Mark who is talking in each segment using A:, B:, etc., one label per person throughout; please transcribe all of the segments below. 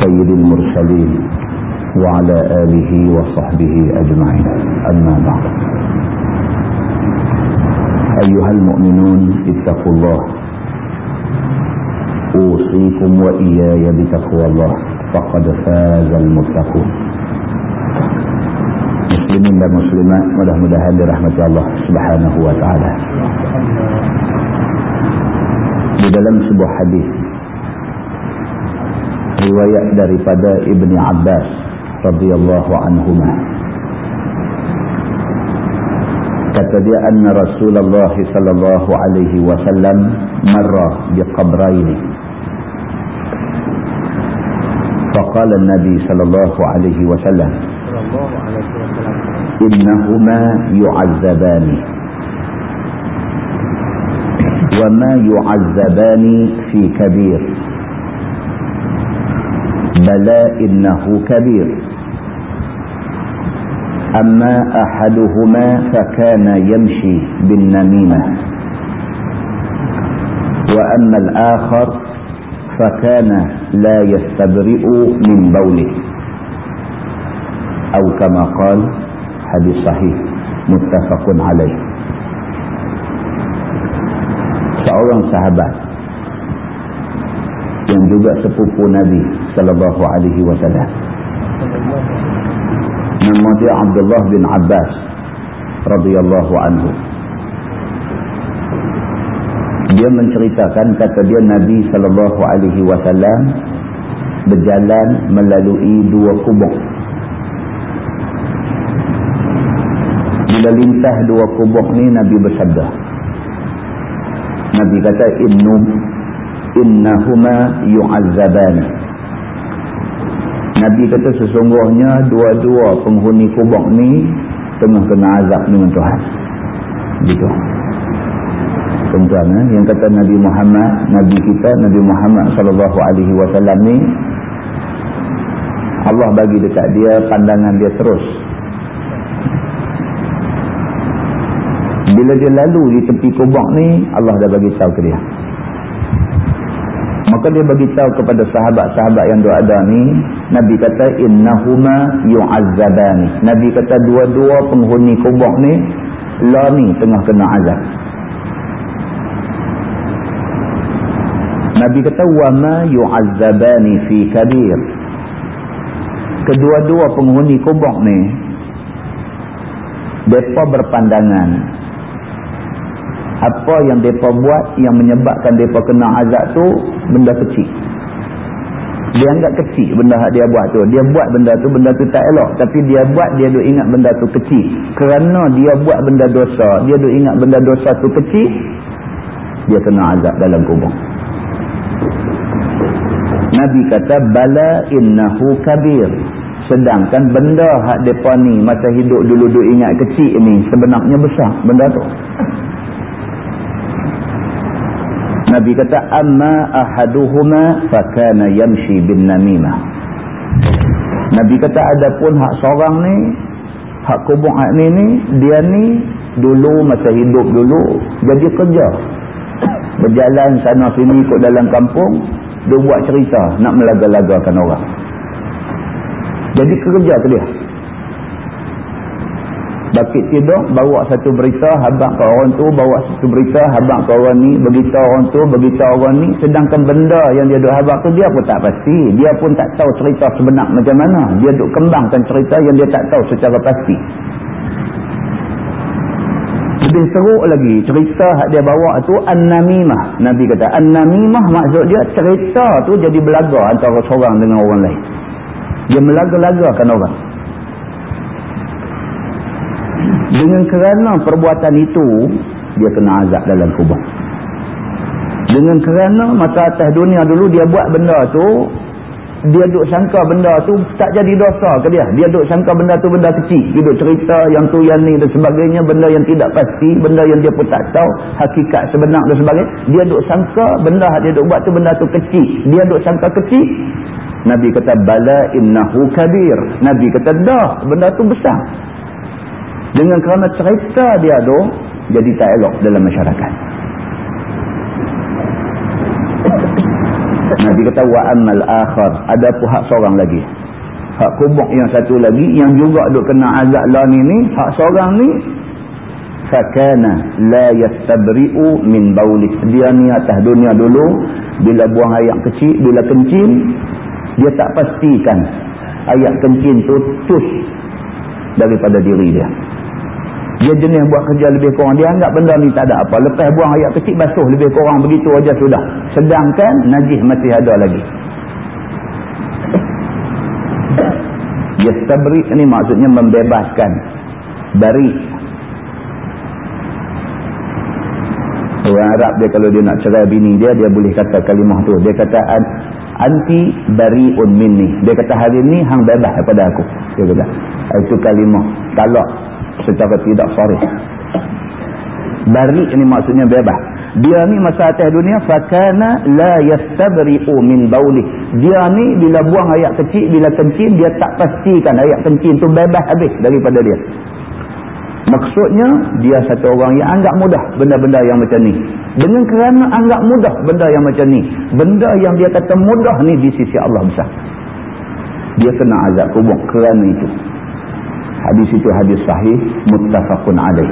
A: سيد المرسلين وعلى آله وصحبه أجمعين. أما بعد. أيها المؤمنون اتقوا الله. أوصيكم وإياي بتقوى الله. فقد فاز المتقون. muslimin dan muslimat mudah-mudahan dirahmati Allah Subhanahu wa taala. Di dalam sebuah hadis riwayat daripada Ibni Abbas radhiyallahu anhuma kata dia anna Rasulullah sallallahu alaihi wasallam marra bi qabrain فقال النبي صلى الله عليه وسلم إنهما يعذبان وما يعذبان في كبير بلى إنه كبير. أما أحدهما فكان يمشي بالنميمة. وأما الآخر فكان لا يستبرئ من بوله. أو كما قال حديث صحيح متفق عليه. Seorang sahabat yang juga sepupu Nabi sallallahu alaihi wasallam. Nama dia Abdullah bin Abbas radhiyallahu anhu. Dia menceritakan kata dia Nabi sallallahu alaihi wasallam berjalan melalui dua kubur. Bila lintas dua kubur ni Nabi bersabda. Nabi kata innum innahuma yu'azzaban Nabi kata sesungguhnya dua-dua penghuni kubur ni tengah kena azab dengan Tuhan. Gitu. Tuan-tuan eh? yang kata Nabi Muhammad Nabi kita Nabi Muhammad sallallahu alaihi wasallam ni Allah bagi dekat dia pandangan dia terus. Bila dia lalu di tepi kubur ni Allah dah bagi tahu ke dia maka dia bagi tahu kepada sahabat-sahabat yang dua ada ni Nabi kata innahuma yu'azzabani. Nabi kata dua-dua penghuni kubur ni la ni tengah kena azab. Nabi kata wa ma yu'azzabani fi kabir. Kedua-dua penghuni kubur ni mereka berpandangan apa yang mereka buat yang menyebabkan mereka kena azab tu benda kecil. Dia anggap kecil benda yang dia buat tu. Dia buat benda tu benda tu tak elok. Tapi dia buat dia duk ingat benda tu kecil. Kerana dia buat benda dosa dia duk ingat benda dosa tu kecil dia kena azab dalam kubur. Nabi kata bala innahu kabir. Sedangkan benda hak depa ni masa hidup dulu duk ingat kecil ni sebenarnya besar benda tu Nabi kata amma ahaduhuma fakana yamshi bin namimah. Nabi kata adapun hak seorang ni hak kubur hak ni ni dia ni dulu masa hidup dulu jadi kerja. Berjalan sana sini ikut dalam kampung dia buat cerita nak melaga-lagakan orang. Jadi kerja ke dia. Bakit tidur, bawa satu berita, habak ke orang tu, bawa satu berita, habak ke orang ni, beritahu orang tu, beritahu orang ni. Sedangkan benda yang dia duk habak tu, dia pun tak pasti. Dia pun tak tahu cerita sebenar macam mana. Dia duk kembangkan cerita yang dia tak tahu secara pasti. Lebih seru lagi, cerita yang dia bawa tu, An-Namimah. Nabi kata, An-Namimah maksud dia, cerita tu jadi belaga antara seorang dengan orang lain. Dia melaga-lagakan orang. Dengan kerana perbuatan itu, dia kena azab dalam kubur. dengan kerana mata atas dunia dulu dia buat benda tu dia duk sangka benda tu tak jadi dosa ke dia. Dia duk sangka benda tu benda kecil. Dia duk cerita yang tu yang ni dan sebagainya benda yang tidak pasti benda yang dia pun tak tahu hakikat sebenar dan sebagainya. Dia duk sangka benda dia duk buat tu benda tu kecil. Dia duk sangka kecil. Nabi kata bala innahu kabir. Nabi kata dah benda tu besar dengan kerana cerita dia tu jadi tak elok dalam masyarakat. Nabi kata wa amal akhar. Ada pun hak seorang lagi? Hak kubuk yang satu lagi yang juga duk kena azab lah ni ni hak seorang ni fakana la yastabri'u min baulih dia ni atas dunia dulu bila buang air kecil bila kencing dia tak pastikan ayat kencing tu tus daripada diri dia dia jenis buat kerja lebih kurang. Dia anggap benda ni tak ada apa. Lepas buang ayat kecil basuh lebih kurang begitu aja sudah. Sedangkan najis masih ada lagi. Yastabrik ni maksudnya membebaskan. Dari. Orang Arab dia kalau dia nak cerai bini dia, dia boleh kata kalimah tu. Dia kata anti bari'un minni. Dia kata hari ni hang bebas daripada aku. Dia kata. Itu kalimah. Talak secara tidak sorry. Bari ini maksudnya bebas. Dia ni masa atas dunia fakana la yastabri'u min baulih. Dia ni bila buang ayat kecil, bila kencing dia tak pastikan ayat kencing tu bebas habis daripada dia. Maksudnya dia satu orang yang anggap mudah benda-benda yang macam ni. Dengan kerana anggap mudah benda yang macam ni, benda yang dia kata mudah ni di sisi Allah besar. Dia kena azab kubur kerana itu. Hadis itu hadis sahih muttafaqun alaih.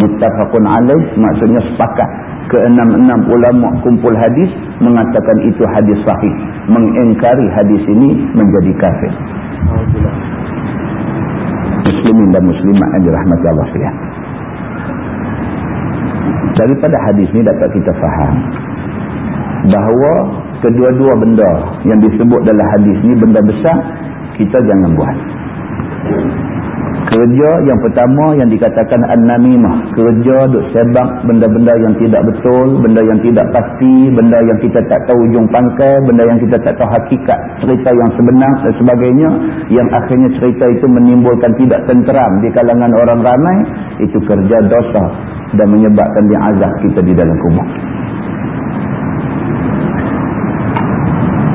A: Muttafaqun alaih maksudnya sepakat keenam-enam ulama kumpul hadis mengatakan itu hadis sahih. Mengingkari hadis ini menjadi kafir. Muslimin dan muslimat yang dirahmati Allah sekalian. Daripada hadis ini dapat kita faham bahawa kedua-dua benda yang disebut dalam hadis ini benda besar kita jangan buat kerja yang pertama yang dikatakan an-namimah. Kerja duk sebab benda-benda yang tidak betul benda yang tidak pasti benda yang kita tak tahu ujung pangkai benda yang kita tak tahu hakikat cerita yang sebenar dan sebagainya yang akhirnya cerita itu menimbulkan tidak tenteram di kalangan orang ramai itu kerja dosa dan menyebabkan dia azab kita di dalam kubur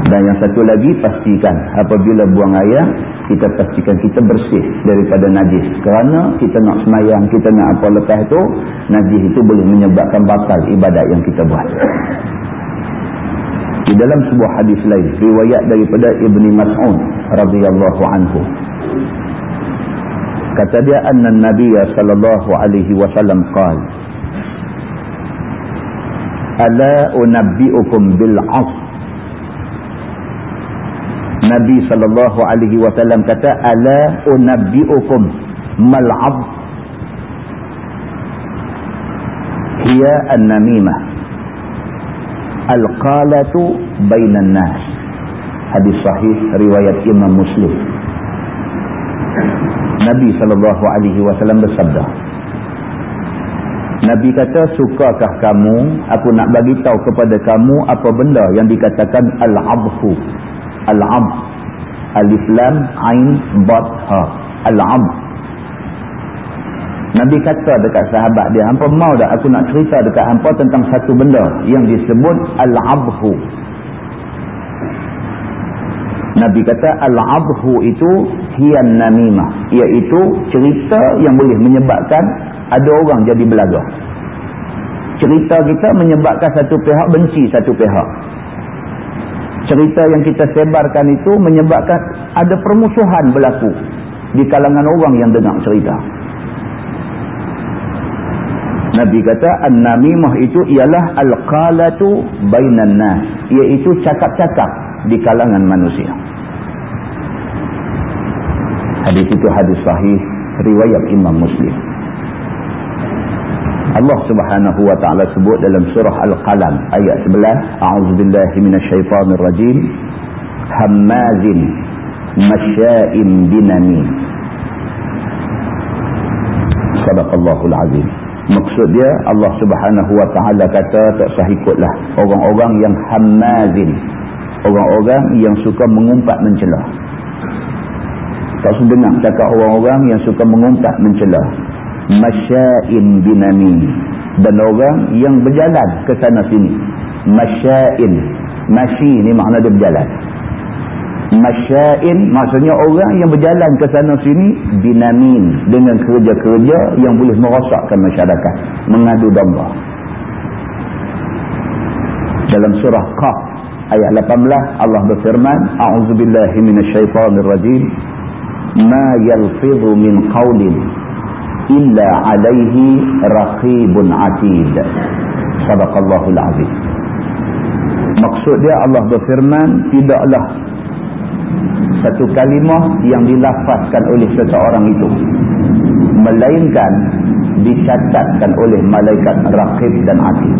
A: dan yang satu lagi pastikan apabila buang air kita pastikan kita bersih daripada najis. Kerana kita nak semayang kita nak apa lepas tu najis itu boleh menyebabkan batal ibadat yang kita buat. Di dalam sebuah hadis lain riwayat daripada Ibni Mas'ud radhiyallahu anhu. Kata dia anna nabiy sallallahu alaihi wasallam qala ala unabbiukum bil 'asr Nabi sallallahu alaihi wasallam kata ala unabbiukum mal'ab. Hiya an-namimah. Al-qalatu bainan nas. Hadis sahih riwayat Imam Muslim. Nabi sallallahu alaihi wasallam bersabda Nabi kata sukakah kamu? Aku nak bagi tahu kepada kamu apa benda yang dikatakan al-abhu Al-Am. Alif Lam Ain Bad Ha. Al-Am. Nabi kata dekat sahabat dia, hampa mau tak aku nak cerita dekat hampa tentang satu benda yang disebut Al-Abhu. Nabi kata Al-Abhu itu hiyan namimah. Iaitu cerita yang boleh menyebabkan ada orang jadi belaga. Cerita kita menyebabkan satu pihak benci satu pihak cerita yang kita sebarkan itu menyebabkan ada permusuhan berlaku di kalangan orang yang dengar cerita. Nabi kata an-namimah itu ialah al-qalatu bainan nas, iaitu cakap-cakap di kalangan manusia. Hadis itu hadis sahih riwayat Imam Muslim. Allah Subhanahu wa taala sebut dalam surah Al-Qalam ayat 11, a'udzubillahi minasyaitonir rajim. Hammazin masya'in binami. Sadaqallahul azim. Maksud dia Allah subhanahu wa ta'ala kata tak sah ikutlah orang-orang yang hamazin. Orang-orang yang suka mengumpat mencelah. Tak usah dengar cakap orang-orang yang suka mengumpat mencelah. Masya'in binami. Dan orang yang berjalan ke sana sini. Masya'in. Masyi ni makna dia berjalan. Masya'in maksudnya orang yang berjalan ke sana sini. Binamin. Dengan kerja-kerja yang boleh merosakkan masyarakat. Mengadu domba. Dalam surah Qaf ayat 18 Allah berfirman a'udzubillahi minasyaitonirrajim ma yalfidhu min qawlin illa alaihi raqibun atid. Sadaqallahul azim. Maksud dia Allah berfirman tidaklah satu kalimah yang dilafazkan oleh seseorang itu melainkan dicatatkan oleh malaikat raqib dan atid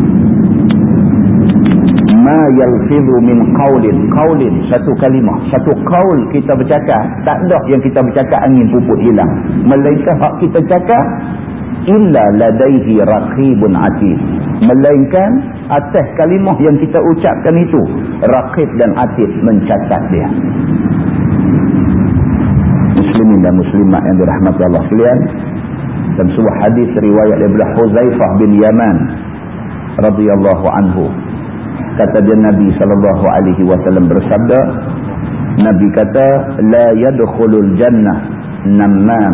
A: ma yalfidhu min qawlin. Qawlin satu kalimah. Satu qaul kita bercakap tak ada yang kita bercakap angin puput hilang. Melainkan hak kita cakap illa ladaihi raqibun atid. Melainkan atas kalimah yang kita ucapkan itu raqib dan atid mencatat dia. Muslimin dan muslimat yang dirahmati Allah sekalian dan sebuah hadis riwayat daripada Huzaifah bin Yaman radhiyallahu anhu kata dia Nabi sallallahu alaihi wasallam bersabda Nabi kata la yadkhulul jannah namman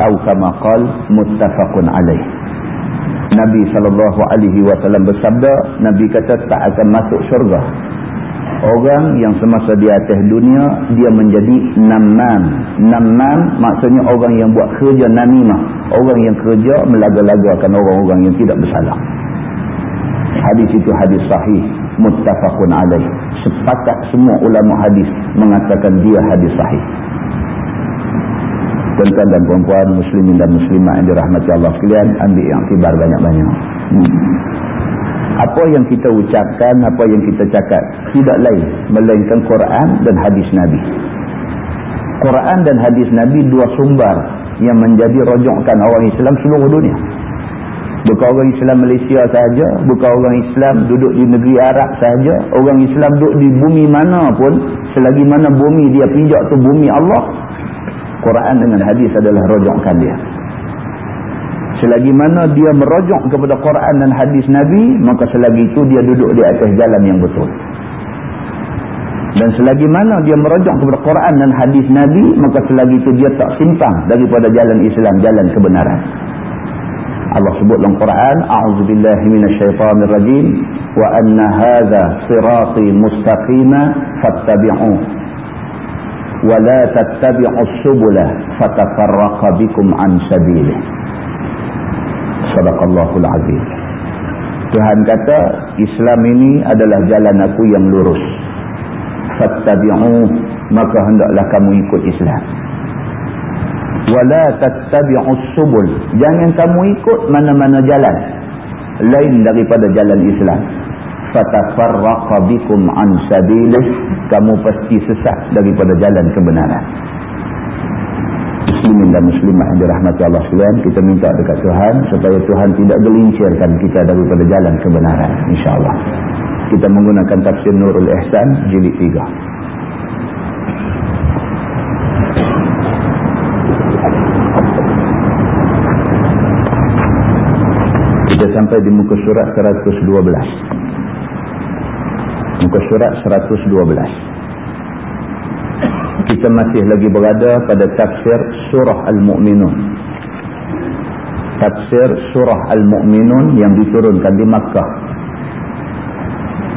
A: atau kama qal muttafaqun alaih. Nabi sallallahu alaihi wasallam bersabda Nabi kata tak akan masuk syurga. Orang yang semasa di atas dunia dia menjadi namman namman maksudnya orang yang buat kerja namimah. Orang yang kerja melaga-lagakan orang-orang yang tidak bersalah hadis itu hadis sahih muttafaqun alaih. Sepakat semua ulama hadis mengatakan dia hadis sahih. Tuan-tuan dan puan-puan muslimin dan muslimat yang dirahmati Allah sekalian ambil yang tibar banyak-banyak. Hmm. apa yang kita ucapkan apa yang kita cakap tidak lain melainkan Quran dan hadis Nabi. Quran dan hadis Nabi dua sumber yang menjadi rojokkan orang Islam seluruh dunia Bukan orang Islam Malaysia sahaja. Bukan orang Islam duduk di negeri Arab sahaja. Orang Islam duduk di bumi mana pun. Selagi mana bumi dia pijak tu bumi Allah. Quran dengan hadis adalah rojokkan dia. Selagi mana dia merojok kepada Quran dan hadis Nabi. Maka selagi itu dia duduk di atas jalan yang betul. Dan selagi mana dia merojok kepada Quran dan hadis Nabi. Maka selagi itu dia tak simpang daripada jalan Islam, jalan kebenaran. Allah sebut dalam Quran a'udzubillahi minasyaitonir rajim wa anna hadha sirati mustaqima fattabi'u wa la tattabi'us subula fatafarraqa bikum an sabilih sadaqallahul azim. Tuhan kata Islam ini adalah jalan aku yang lurus. Fattabi'u maka hendaklah kamu ikut Islam wala tattabi'us subul. Jangan kamu ikut mana-mana jalan. Lain daripada jalan Islam. Fatafarraqa bikum an sabilih. Kamu pasti sesat daripada jalan kebenaran. Muslimin dan muslimah yang dirahmati Allah sekalian kita minta dekat Tuhan supaya Tuhan tidak gelincirkan kita daripada jalan kebenaran insyaallah kita menggunakan tafsir Nurul Ihsan jilid 3 kita sampai di muka surat 112 muka surat 112 kita masih lagi berada pada tafsir surah Al-Mu'minun. Tafsir surah Al-Mu'minun yang diturunkan di Makkah.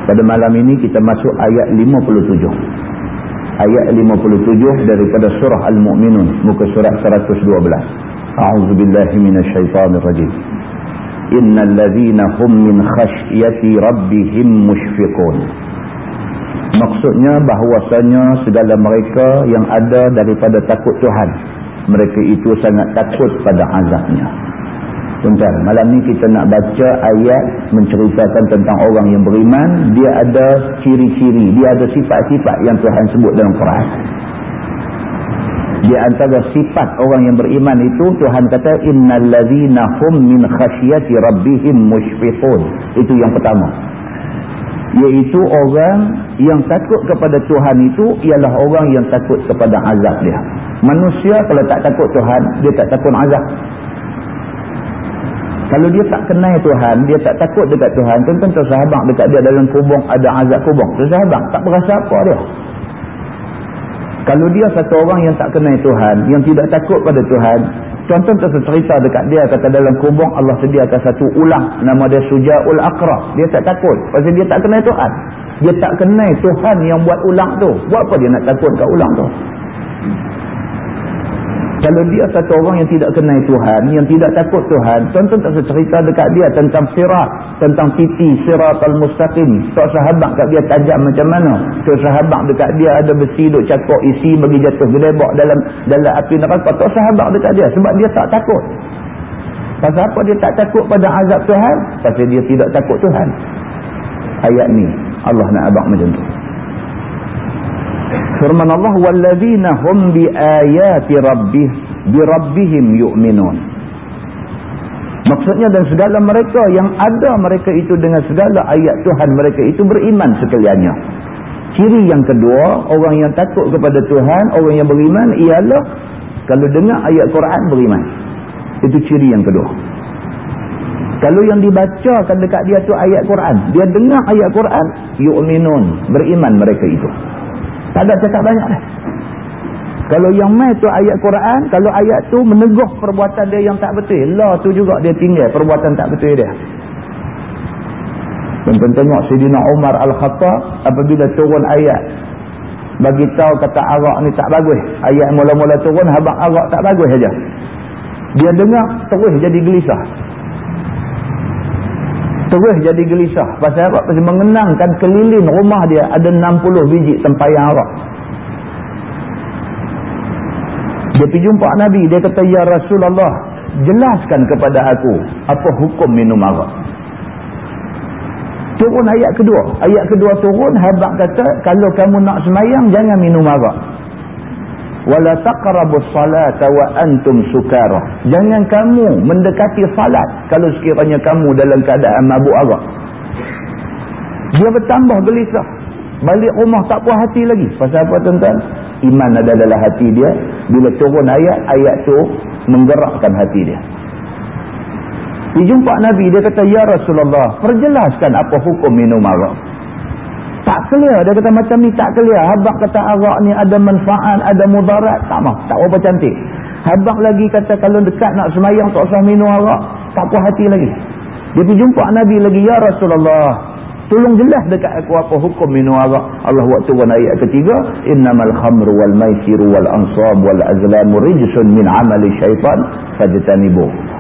A: Pada malam ini kita masuk ayat 57 ayat 57 daripada surah Al-Mu'minun muka surat 112 A'udzubillahi minasyaitanirrajim innal ladzina hum min khashyati rabbihim mushfiqun maksudnya bahwasanya segala mereka yang ada daripada takut Tuhan mereka itu sangat takut pada azabnya Tuan, malam ni kita nak baca ayat menceritakan tentang orang yang beriman. Dia ada ciri-ciri, dia ada sifat-sifat yang Tuhan sebut dalam Quran. Di antara sifat orang yang beriman itu Tuhan kata innallazina hum min khasyati rabbihim mushfiqun. Itu yang pertama. Yaitu orang yang takut kepada Tuhan itu ialah orang yang takut kepada azab dia. Manusia kalau tak takut Tuhan, dia tak takut azab. Kalau dia tak kenal Tuhan, dia tak takut dekat Tuhan, tentu sahabat dekat dia dalam kubur ada azab kubur. Sahabat tak berasa apa dia. Kalau dia satu orang yang tak kenal Tuhan, yang tidak takut pada Tuhan, contoh tu cerita dekat dia kata dalam kubur Allah sediakan satu ulang nama dia Sujaul Aqra. Dia tak takut pasal dia tak kenal Tuhan. Dia tak kenal Tuhan yang buat ulang tu. Buat apa dia nak takut kat ulang tu? Kalau dia satu orang yang tidak kenal Tuhan, yang tidak takut Tuhan, tuan-tuan tak cerita dekat dia tentang sirat, tentang titi sirat al-mustaqim. Tak sahabat kat dia tajam macam mana. Tak sahabat dekat dia ada besi duk cakok isi bagi jatuh gedebak dalam dalam api neraka. Tak sahabat dekat dia sebab dia tak takut. Pasal apa dia tak takut pada azab Tuhan? Pasal dia tidak takut Tuhan. Ayat ni Allah nak abang macam tu firman Allah walladzina hum biayati rabbih birabbihim yu'minun. Maksudnya dan segala mereka yang ada mereka itu dengan segala ayat Tuhan mereka itu beriman sekaliannya. Ciri yang kedua orang yang takut kepada Tuhan orang yang beriman ialah kalau dengar ayat Quran beriman. Itu ciri yang kedua. Kalau yang dibacakan dekat dia tu ayat Quran dia dengar ayat Quran yu'minun beriman mereka itu tak ada cakap banyak dah. Kalau yang mai tu ayat Quran, kalau ayat tu meneguh perbuatan dia yang tak betul, lah tu juga dia tinggal perbuatan tak betul dia. Tuan-tuan tengok Sayyidina Umar Al-Khattab apabila turun ayat bagi tahu kata arak ni tak bagus. Ayat mula-mula turun habaq arak tak bagus saja. Dia dengar terus jadi gelisah. Terus jadi gelisah. Pasal apa? Pasal mengenangkan keliling rumah dia ada 60 biji tempayan arak. Dia pergi jumpa Nabi. Dia kata, Ya Rasulullah, jelaskan kepada aku apa hukum minum arak. Turun ayat kedua. Ayat kedua turun, habak kata, kalau kamu nak semayang, jangan minum arak wala taqrabus salata wa antum sukara. Jangan kamu mendekati salat kalau sekiranya kamu dalam keadaan mabuk arak. Dia bertambah gelisah. Balik rumah tak puas hati lagi. Pasal apa tuan-tuan? Iman ada dalam hati dia. Bila turun ayat ayat tu menggerakkan hati dia. Dia jumpa Nabi dia kata ya Rasulullah perjelaskan apa hukum minum arak tak clear. Dia kata macam ni tak clear. Habak kata arak ni ada manfaat, ada mudarat. Tak mah. Tak apa cantik. Habak lagi kata kalau dekat nak semayang tak usah minum arak. Tak puas hati lagi. Dia pergi jumpa Nabi lagi. Ya Rasulullah. Tolong jelas dekat aku apa hukum minum arak. Allah waktu turun ayat ketiga. Innamal khamru wal maisiru wal ansab wal azlamu rijsun min amali syaitan. Fajtanibuh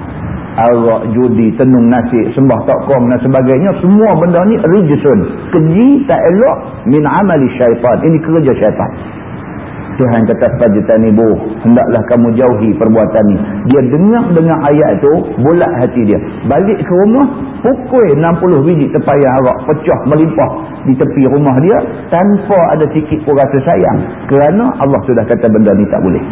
A: arak, judi, tenung nasi, sembah takkom dan sebagainya. Semua benda ni rijisun. Keji tak elok min amali syaitan. Ini kerja syaitan. Tuhan kata fajtani bu hendaklah kamu jauhi perbuatan ni dia dengar dengan ayat tu bulat hati dia balik ke rumah pukul 60 biji tepayan arak pecah melimpah di tepi rumah dia tanpa ada sikit pun rasa sayang kerana Allah sudah kata benda ni tak boleh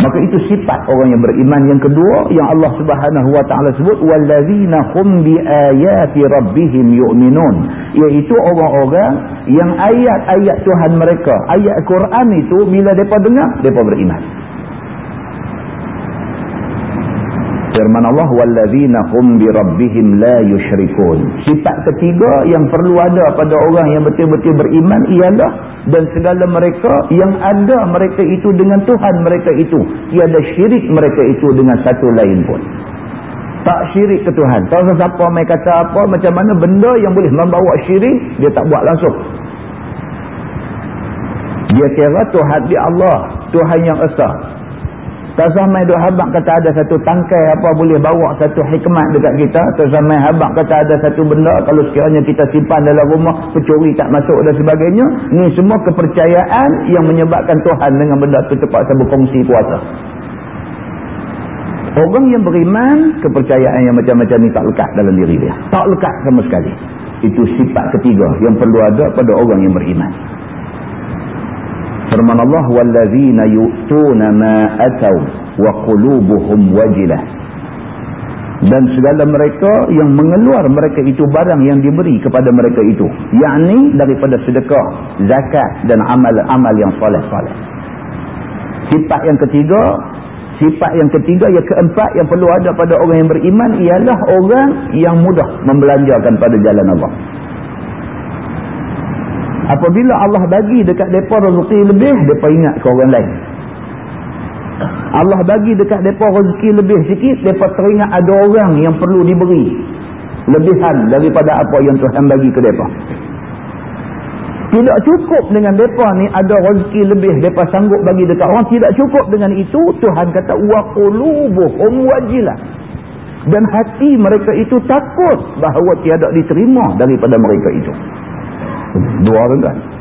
A: Maka itu sifat orang yang beriman yang kedua yang Allah Subhanahu wa taala sebut wallazina hum biayati rabbihim yu'minun iaitu orang-orang yang ayat-ayat Tuhan mereka ayat Quran itu bila depa dengar depa beriman. Firman Allah wallazina hum bi rabbihim la yusyrikun. Sifat ketiga yang perlu ada pada orang yang betul-betul beriman ialah dan segala mereka yang ada mereka itu dengan Tuhan mereka itu, tiada syirik mereka itu dengan satu lain pun. Tak syirik ke Tuhan. Tak usah siapa mai kata apa macam mana benda yang boleh membawa syirik dia tak buat langsung. Dia kira Tuhan di Allah, Tuhan yang esa. Tak sampai duk habak kata ada satu tangkai apa boleh bawa satu hikmat dekat kita. Tak sampai habak kata ada satu benda kalau sekiranya kita simpan dalam rumah, pencuri tak masuk dan sebagainya. Ini semua kepercayaan yang menyebabkan Tuhan dengan benda itu terpaksa berkongsi kuasa. Orang yang beriman, kepercayaan yang macam-macam ni tak lekat dalam diri dia. Tak lekat sama sekali. Itu sifat ketiga yang perlu ada pada orang yang beriman. Firman Allah wallazina yu'tuna ma atau wa qulubuhum wajilah. Dan segala mereka yang mengeluar mereka itu barang yang diberi kepada mereka itu. Yakni daripada sedekah zakat dan amal-amal yang soleh-soleh. Sifat yang ketiga sifat yang ketiga yang keempat yang perlu ada pada orang yang beriman ialah orang yang mudah membelanjakan pada jalan Allah apabila Allah bagi dekat mereka rezeki lebih mereka ingat ke orang lain. Allah bagi dekat mereka rezeki lebih sikit mereka teringat ada orang yang perlu diberi lebihan daripada apa yang Tuhan bagi ke mereka tidak cukup dengan mereka ni ada rezeki lebih mereka sanggup bagi dekat orang. Tidak cukup dengan itu Tuhan kata waqulubuhum wajilah. Dan hati mereka itu takut bahawa tiada diterima daripada mereka itu dua rendah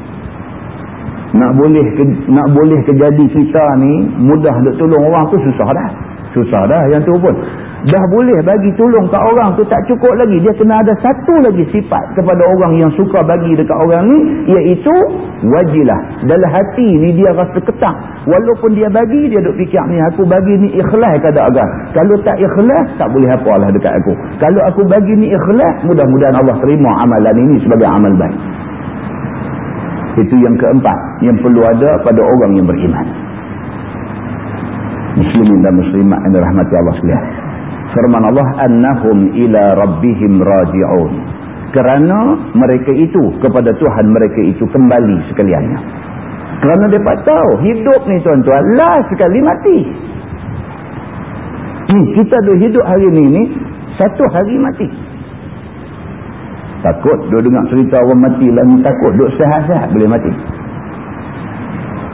A: nak boleh nak boleh kejadi kita ni mudah nak tolong orang tu susah dah. Susah dah yang tu pun. Dah boleh bagi tolong kat orang tu tak cukup lagi. Dia kena ada satu lagi sifat kepada orang yang suka bagi dekat orang ni iaitu wajilah. Dalam hati ni dia rasa ketang walaupun dia bagi dia duk fikir ni aku bagi ni ikhlas kada agak kalau tak ikhlas tak boleh apa lah dekat aku. Kalau aku bagi ni ikhlas mudah-mudahan Allah terima amalan ini sebagai amal baik itu yang keempat yang perlu ada pada orang yang beriman. Muslimin dan muslimat yang dirahmati Allah sekalian. Firman Allah annahum ila rabbihim raji'un. Kerana mereka itu kepada Tuhan mereka itu kembali sekaliannya. Kerana mereka tahu hidup ni tuan-tuan last sekali mati. Ni kita ada hidup hari ni ni satu hari mati takut? Duk dengar cerita orang mati lah ni takut. Duk sehat-sehat boleh mati.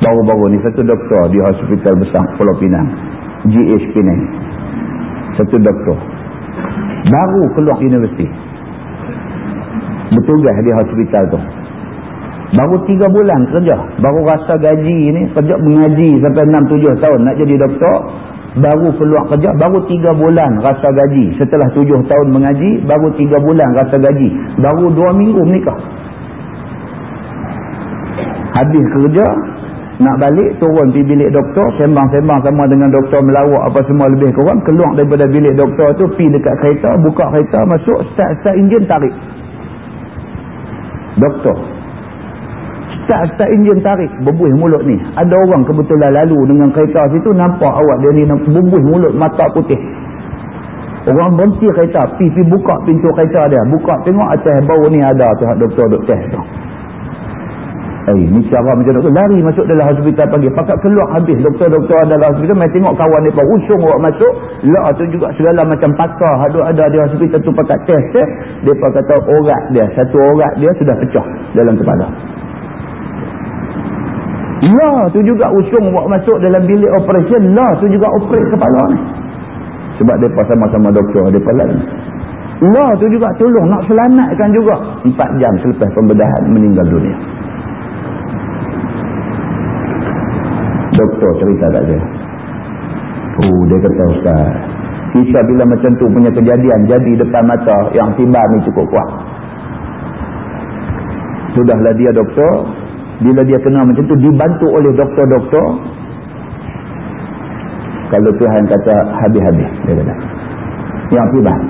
A: Baru-baru ni satu doktor di hospital besar Pulau Pinang. GH Pinang satu doktor. Baru keluar universiti. Bertugas di hospital tu. Baru tiga bulan kerja. Baru rasa gaji ni kerja mengaji sampai enam tujuh tahun nak jadi doktor baru keluar kerja baru tiga bulan rasa gaji. Setelah tujuh tahun mengaji baru tiga bulan rasa gaji. Baru dua minggu menikah. Habis kerja nak balik turun pergi bilik doktor sembang-sembang sama dengan doktor melawak apa semua lebih kurang keluar daripada bilik doktor tu pergi dekat kereta buka kereta masuk start-start enjin tarik. Doktor start-start enjin tarik berbuih mulut ni ada orang kebetulan lalu dengan kereta situ nampak awak dia ni berbuih mulut mata putih orang berhenti kereta pergi buka pintu kereta dia buka tengok atas bau ni ada tu doktor doktor tu Eh, ni cara macam doktor lari masuk dalam hospital pagi. Pakat keluar habis doktor-doktor dalam hospital. Mereka tengok kawan mereka usung awak masuk. Lah tu juga segala macam pakar. Ada ada di hospital tu pakat test. Eh. Mereka kata orat dia. Satu orat dia sudah pecah dalam kepala. Lah tu juga usung awak masuk dalam bilik operasi. Lah tu juga operate kepala ni. Sebab mereka sama-sama doktor. Mereka lari. Lah tu juga tolong nak selamatkan juga. Empat jam selepas pembedahan meninggal dunia. doktor cerita tak dia oh dia kata ustaz kisah bila macam tu punya kejadian jadi depan mata yang timbal ni cukup kuat sudahlah dia doktor bila dia kena macam tu dibantu oleh doktor-doktor. Kalau Tuhan kata habis-habis dia kata. Yang timbal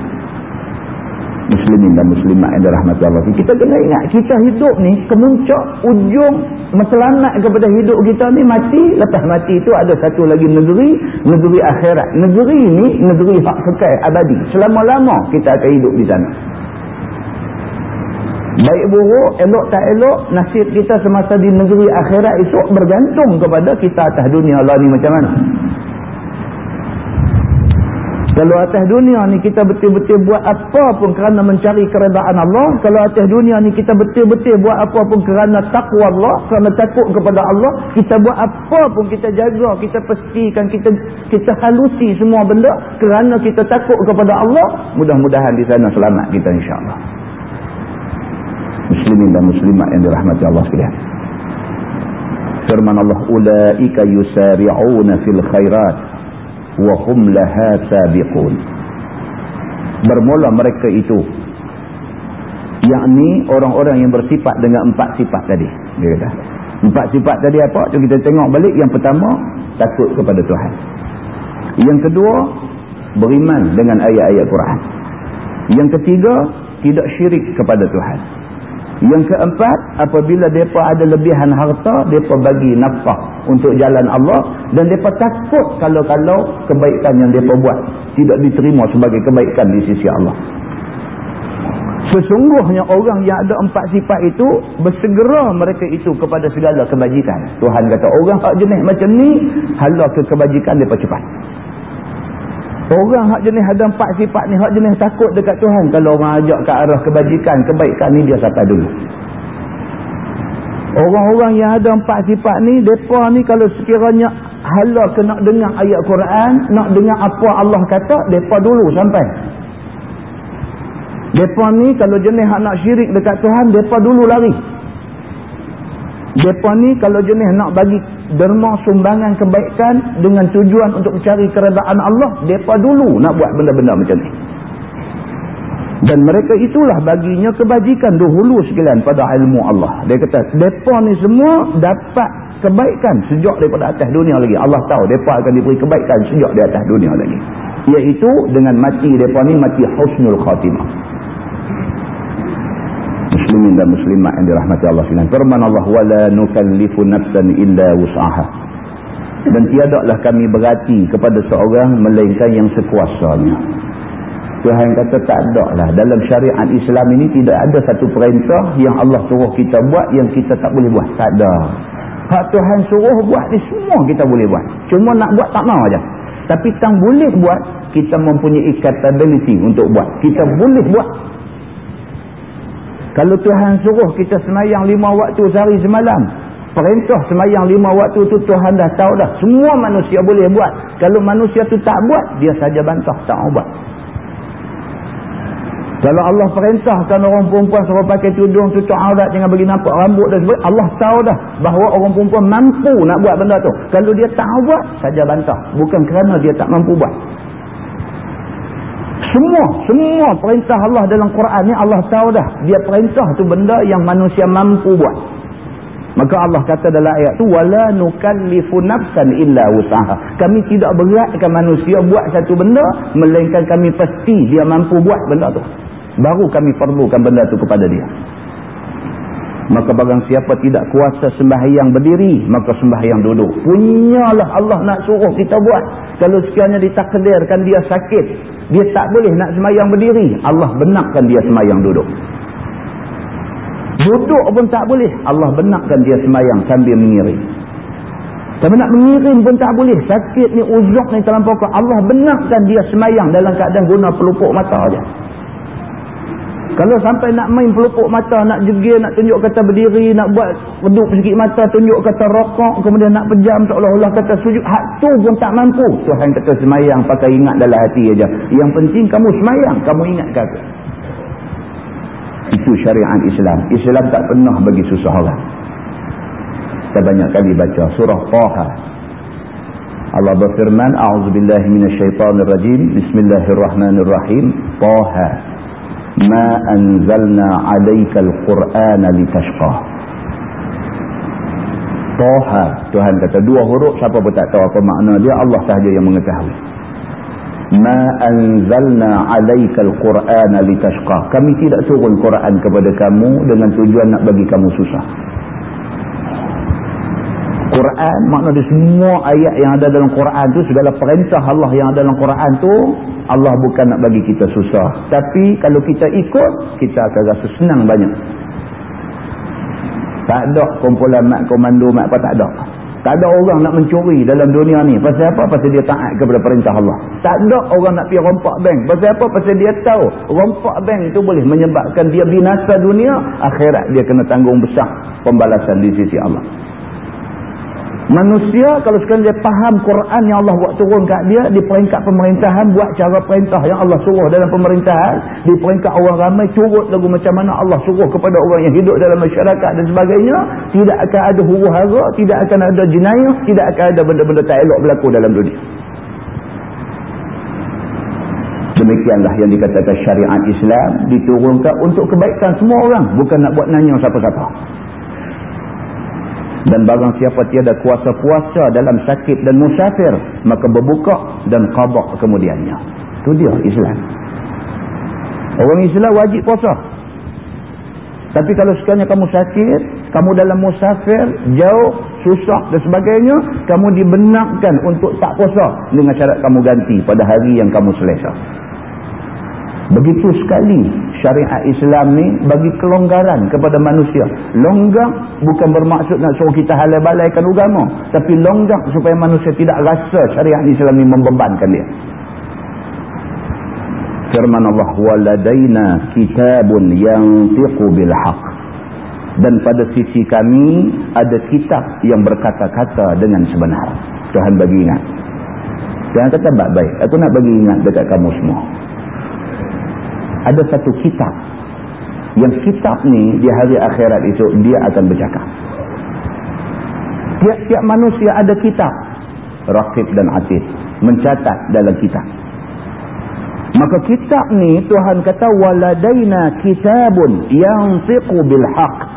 A: muslimin dan muslimat yang dirahmati Allah. Kita kena ingat kita hidup ni kemuncak ujung meselamat kepada hidup kita ni mati. Lepas mati itu ada satu lagi negeri negeri akhirat. Negeri ni negeri hak kekal abadi. Selama-lama kita akan hidup di sana baik buruk elok tak elok nasib kita semasa di negeri akhirat esok bergantung kepada kita atas dunia Allah ni macam mana kalau atas dunia ni kita betul-betul buat apa pun kerana mencari keredaan Allah. Kalau atas dunia ni kita betul-betul buat apa pun kerana takwa Allah. Kerana takut kepada Allah. Kita buat apa pun kita jaga. Kita pastikan kita kita halusi semua benda. Kerana kita takut kepada Allah. Mudah-mudahan di sana selamat kita insyaAllah. Muslimin dan muslimat yang dirahmati Allah sekalian. Firman Allah. Ula'ika yusari'una fil khairat wahum laha sabiqun bermula mereka itu yakni orang-orang yang bersifat dengan empat sifat tadi dia kata Empat sifat tadi apa? Jom kita tengok balik. Yang pertama, takut kepada Tuhan. Yang kedua, beriman dengan ayat-ayat Quran. Yang ketiga, tidak syirik kepada Tuhan. Yang keempat, apabila mereka ada lebihan harta, mereka bagi nafkah untuk jalan Allah. Dan mereka takut kalau-kalau kebaikan yang mereka buat tidak diterima sebagai kebaikan di sisi Allah. Sesungguhnya orang yang ada empat sifat itu, bersegera mereka itu kepada segala kebajikan. Tuhan kata, orang hak jenis macam ni, halau ke kebajikan mereka cepat. Orang hak jenis ada empat sifat ni, hak jenis takut dekat Tuhan. Kalau orang ajak ke arah kebajikan, kebaikan ni dia sampai dulu. Orang-orang yang ada empat sifat ni, mereka ni kalau sekiranya halau ke nak dengar ayat Quran, nak dengar apa Allah kata, mereka dulu sampai. Mereka ni kalau jenis nak syirik dekat Tuhan, mereka dulu lari. Mereka ni kalau jenis nak bagi derma sumbangan kebaikan dengan tujuan untuk mencari keredaan Allah, mereka dulu nak buat benda-benda macam ni. Dan mereka itulah baginya kebajikan dahulu sekalian pada ilmu Allah. Dia kata, mereka ni semua dapat kebaikan sejak daripada atas dunia lagi. Allah tahu mereka akan diberi kebaikan sejak di atas dunia lagi. Iaitu dengan mati mereka ni mati husnul khatimah. Muslimin dan muslimat yang dirahmati Allah sekalian. Firman Allah wala nukallifu nafsan illa wus'aha. Dan tiadalah kami berhati kepada seorang melainkan yang sekuasanya. Tuhan kata tak ada lah. Dalam syariat Islam ini tidak ada satu perintah yang Allah suruh kita buat yang kita tak boleh buat. Tak ada. Hak Tuhan suruh buat ni semua kita boleh buat. Cuma nak buat tak mau aja. Tapi tang boleh buat, kita mempunyai capability untuk buat. Kita boleh buat kalau Tuhan suruh kita semayang lima waktu sehari semalam. Perintah semayang lima waktu tu Tuhan dah tahu dah. Semua manusia boleh buat. Kalau manusia tu tak buat, dia saja bantah tak buat. Kalau Allah perintahkan orang perempuan suruh pakai tudung, tutup aurat, jangan bagi nampak rambut dan sebagainya. Allah tahu dah bahawa orang perempuan mampu nak buat benda tu. Kalau dia tak buat, saja bantah. Bukan kerana dia tak mampu buat. Semua, semua perintah Allah dalam Quran ni Allah tahu dah. Dia perintah tu benda yang manusia mampu buat. Maka Allah kata dalam ayat tu wala nukallifu nafsan illa usaha. Kami tidak beratkan manusia buat satu benda melainkan kami pasti dia mampu buat benda tu. Baru kami perlukan benda tu kepada dia. Maka barang siapa tidak kuasa sembahyang berdiri, maka sembahyang duduk. Punyalah Allah nak suruh kita buat. Kalau sekiranya ditakdirkan dia sakit, dia tak boleh nak semayang berdiri. Allah benarkan dia semayang duduk. Duduk pun tak boleh. Allah benarkan dia semayang sambil mengiring. Tapi nak mengiring pun tak boleh. Sakit ni, uzuk ni dalam pokok. Allah benarkan dia semayang dalam keadaan guna pelupuk mata saja. Kalau sampai nak main pelupuk mata, nak jegir, nak tunjuk kata berdiri, nak buat redup sikit mata, tunjuk kata rokok, kemudian nak pejam seolah-olah kata sujud, hak tu pun tak mampu. Tuhan kata semayang pakai ingat dalam hati aja. Yang penting kamu semayang, kamu ingat kata. Itu syariat Islam. Islam tak pernah bagi susah orang. Kita banyak kali baca surah Taha. Allah berfirman, A'udzubillahi minasyaitanirrajim, Bismillahirrahmanirrahim, Taha ma anzalna alaika al-Quran litashqa. Toha, Tuhan kata dua huruf siapa pun tak tahu apa makna dia, Allah sahaja yang mengetahui. Ma anzalna alaika al-Quran litashqa. Kami tidak turun Quran kepada kamu dengan tujuan nak bagi kamu susah. Quran makna dia semua ayat yang ada dalam Quran tu segala perintah Allah yang ada dalam Quran tu Allah bukan nak bagi kita susah. Tapi kalau kita ikut kita akan rasa senang banyak. Tak ada kumpulan mak komando mak apa tak ada. Tak ada orang nak mencuri dalam dunia ni. Pasal apa? pasal dia taat kepada perintah Allah. Tak ada orang nak pergi rompak bank. Pasal apa? pasal dia tahu rompak bank tu boleh menyebabkan dia binasa dunia akhirat dia kena tanggung besar pembalasan di sisi Allah Manusia kalau sekarang dia faham Quran yang Allah buat turun kat dia di peringkat pemerintahan buat cara perintah yang Allah suruh dalam pemerintahan di peringkat orang ramai turut lagu macam mana Allah suruh kepada orang yang hidup dalam masyarakat dan sebagainya tidak akan ada huru hara tidak akan ada jenayah tidak akan ada benda-benda tak elok berlaku dalam dunia. Demikianlah yang dikatakan syariat Islam diturunkan untuk kebaikan semua orang bukan nak buat nanya siapa-siapa Dan barang siapa tiada kuasa puasa dalam sakit dan musafir, maka berbuka dan qabak kemudiannya. Itu dia Islam. Orang Islam wajib puasa. Tapi kalau sekiranya kamu sakit, kamu dalam musafir, jauh, susah dan sebagainya, kamu dibenarkan untuk tak puasa dengan syarat kamu ganti pada hari yang kamu selesa. Begitu sekali syariat Islam ni bagi kelonggaran kepada manusia. Longgar bukan bermaksud nak suruh kita halal balaikan agama. Tapi longgar supaya manusia tidak rasa syariat Islam ni membebankan dia. Firman Allah, وَلَدَيْنَا كِتَابٌ يَنْتِقُ بِالْحَقِّ Dan pada sisi kami ada kitab yang berkata-kata dengan sebenar. Tuhan bagi ingat. Jangan kata baik-baik. Aku nak bagi ingat dekat kamu semua ada satu kitab yang kitab ni di hari akhirat itu dia akan bercakap. Tiap-tiap manusia ada kitab. Rakib dan atid mencatat dalam kitab. Maka kitab ni Tuhan kata waladaina kitabun yang siqu bilhaq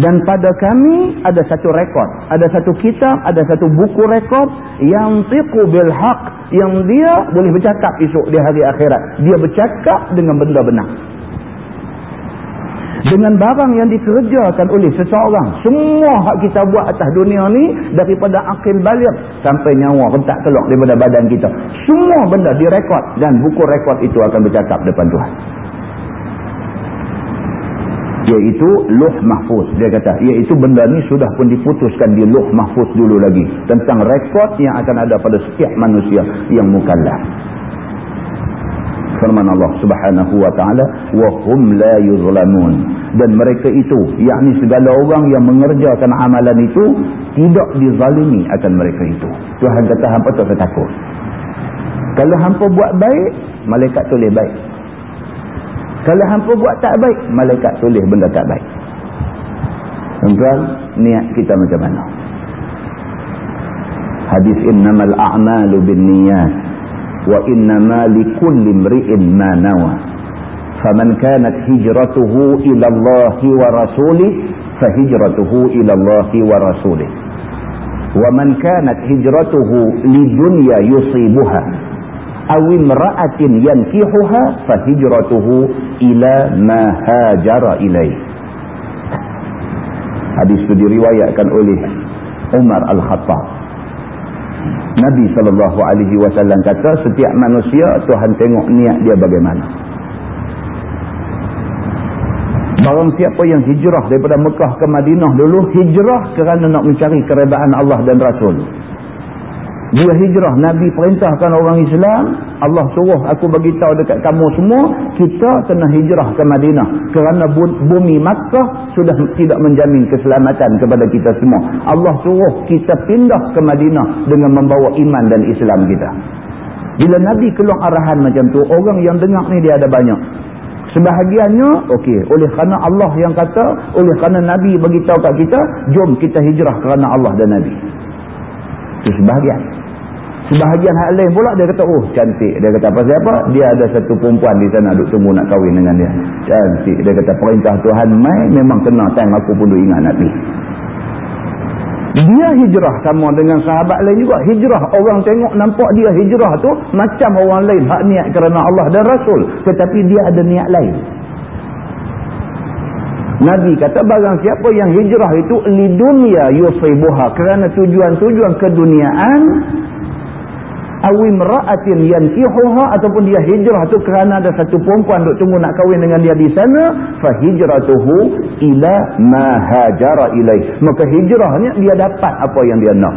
A: dan pada kami ada satu rekod ada satu kitab ada satu buku rekod yang siqu bilhaq yang dia boleh bercakap esok di hari akhirat. Dia bercakap dengan benda benar. Dengan barang yang dikerjakan oleh seseorang. Semua hak kita buat atas dunia ni daripada akil balik sampai nyawa rentak telok daripada badan kita. Semua benda direkod dan buku rekod itu akan bercakap depan Tuhan iaitu luh mahfuz. Dia kata iaitu benda ni sudah pun diputuskan di luh mahfuz dulu lagi tentang rekod yang akan ada pada setiap manusia yang mukallaf. Firman Allah subhanahu wa ta'ala wa hum la yuzlamun. Dan mereka itu yakni segala orang yang mengerjakan amalan itu tidak dizalimi akan mereka itu. Tuhan kata hampa tak takut. Kalau hampa buat baik malaikat tulis baik kalau hampa buat tak baik, malaikat tulis benda tak baik. Tuan-tuan, niat kita macam mana? Hadis innamal a'malu bin niyat wa innama likulli imri'in ma nawa. Faman kanat hijratuhu ila Allah wa rasulih fahijratuhu ila Allah wa rasulih. Wa man kanat hijratuhu lidunya yusibuha awim ra'atin yankihuha fahijratuhu ila ma hajara ilai. Hadis itu diriwayatkan oleh Umar Al-Khattab. Nabi SAW kata setiap manusia Tuhan tengok niat dia bagaimana. Barang siapa yang hijrah daripada Mekah ke Madinah dulu hijrah kerana nak mencari keredaan Allah dan Rasul dia hijrah Nabi perintahkan orang Islam Allah suruh aku bagi tahu dekat kamu semua kita kena hijrah ke Madinah. Kerana bumi Makkah sudah tidak menjamin keselamatan kepada kita semua. Allah suruh kita pindah ke Madinah dengan membawa iman dan Islam kita. Bila Nabi keluar arahan macam tu orang yang dengar ni dia ada banyak. Sebahagiannya okey oleh kerana Allah yang kata oleh kerana Nabi bagi tahu kat kita jom kita hijrah kerana Allah dan Nabi itu sebahagian Sebahagian hak lain pula dia kata, oh cantik. Dia kata, apa siapa? Dia ada satu perempuan di sana duduk tunggu nak kahwin dengan dia. Cantik. Dia kata, perintah Tuhan mai memang kena time aku pun ingat Nabi. Dia hijrah sama dengan sahabat lain juga. Hijrah. Orang tengok nampak dia hijrah tu macam orang lain. Hak niat kerana Allah dan Rasul. Tetapi dia ada niat lain. Nabi kata barang siapa yang hijrah itu li dunia yusibuha. Kerana tujuan-tujuan keduniaan awim ra'atin yankihuha ataupun dia hijrah tu kerana ada satu perempuan duk tunggu nak kahwin dengan dia di sana fa hijratuhu ila ma hajara ilaih maka hijrahnya dia dapat apa yang dia nak.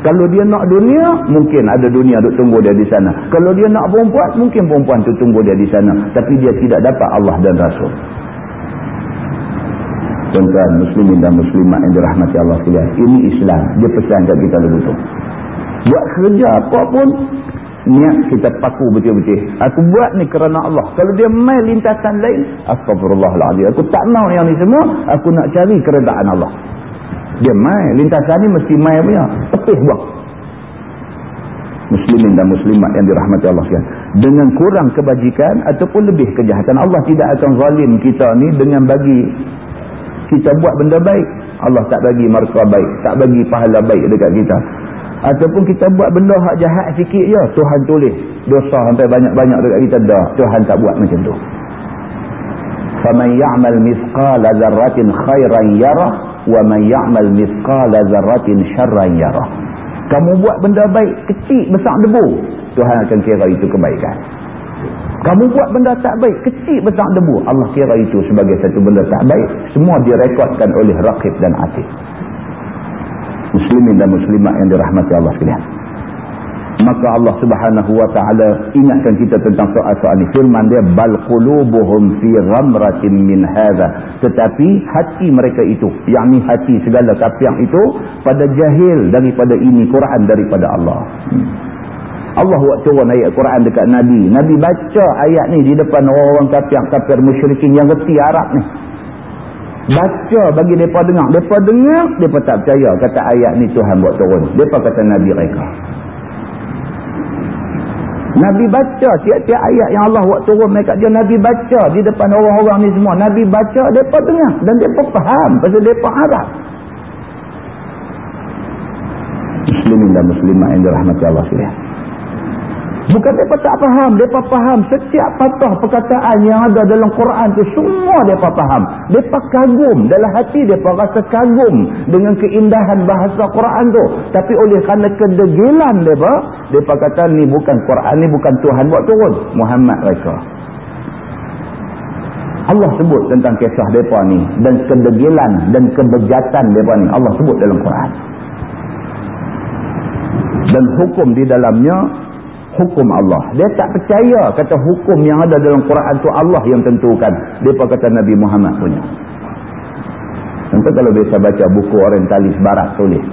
A: Kalau dia nak dunia mungkin ada dunia duk tunggu dia di sana. Kalau dia nak perempuan mungkin perempuan tu tunggu dia di sana. Tapi dia tidak dapat Allah dan Rasul tuan-tuan muslimin dan muslimat yang dirahmati Allah sekalian. Ini Islam. Dia pesan kat kita lebih tu. Buat kerja apa pun niat kita paku betul-betul. Aku buat ni kerana Allah. Kalau dia main lintasan lain astagfirullahaladzim aku tak mau yang ni semua. Aku nak cari keredaan Allah. Dia main. Lintasan ni mesti main punya. Tepih buat muslimin dan muslimat yang dirahmati Allah sekalian. Dengan kurang kebajikan ataupun lebih kejahatan Allah tidak akan zalim kita ni dengan bagi kita buat benda baik Allah tak bagi markah baik tak bagi pahala baik dekat kita. Ataupun kita buat benda hak jahat sikit je Tuhan tulis. Dosa sampai banyak-banyak dekat kita dah Tuhan tak buat macam tu. Ya'mal mithqala dzarratin khairan yarah wa man ya'mal mithqala dzarratin syarran yarah. Kamu buat benda baik kecil besar debu Tuhan akan kira itu kebaikan kamu buat benda tak baik kecil besar debu. Allah kira itu sebagai satu benda tak baik semua direkodkan oleh Raqib dan Atid. Muslimin dan muslimat yang dirahmati Allah sekalian. Maka Allah subhanahu wa ta'ala ingatkan kita tentang soal-soal ini. Firman dia bal qulubuhum fi ghamratin min hadha. Tetapi hati mereka itu yakni hati segala kapiang itu pada jahil daripada ini Quran daripada Allah. Hmm. Allah buat turun ayat Quran dekat Nabi. Nabi baca ayat ni di depan orang-orang kapiang kafir musyrikin yang reti Arab ni. Baca bagi mereka dengar. Mereka dengar mereka tak percaya. Kata ayat ni Tuhan buat turun. Mereka kata Nabi mereka. Nabi baca tiap-tiap ayat yang Allah buat turun. Mereka dia Nabi baca di depan orang-orang ni semua. Nabi baca mereka dengar. Dan mereka faham pasal mereka Arab. Muslimin dan Muslimah yang dirahmati Allah sekalian Bukan mereka tak faham. Mereka faham setiap patah perkataan yang ada dalam Quran tu semua mereka faham. Mereka kagum. Dalam hati mereka rasa kagum dengan keindahan bahasa Quran tu. Tapi oleh kerana kedegilan mereka, mereka kata ni bukan Quran, ni bukan Tuhan buat turun. Muhammad mereka. Allah sebut tentang kisah mereka ni. Dan kedegilan dan kebejatan mereka ni. Allah sebut dalam Quran. Dan hukum di dalamnya hukum Allah. Dia tak percaya kata hukum yang ada dalam Quran tu Allah yang tentukan. Dia kata Nabi Muhammad punya. Tentu kalau biasa baca buku orientalis barat tulis.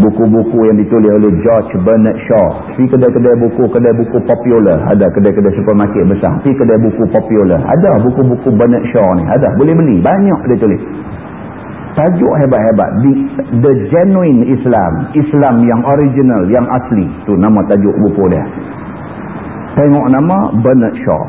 A: Buku-buku yang ditulis oleh George Bernard Shaw. Di kedai-kedai buku, kedai buku popular. Ada kedai-kedai supermarket besar. Di kedai buku popular. Ada buku-buku Bernard Shaw ni. Ada. Boleh beli. Banyak dia tulis tajuk hebat-hebat. The genuine Islam. Islam yang original yang asli. Tu nama tajuk buku dia. Tengok nama Bernard Shaw.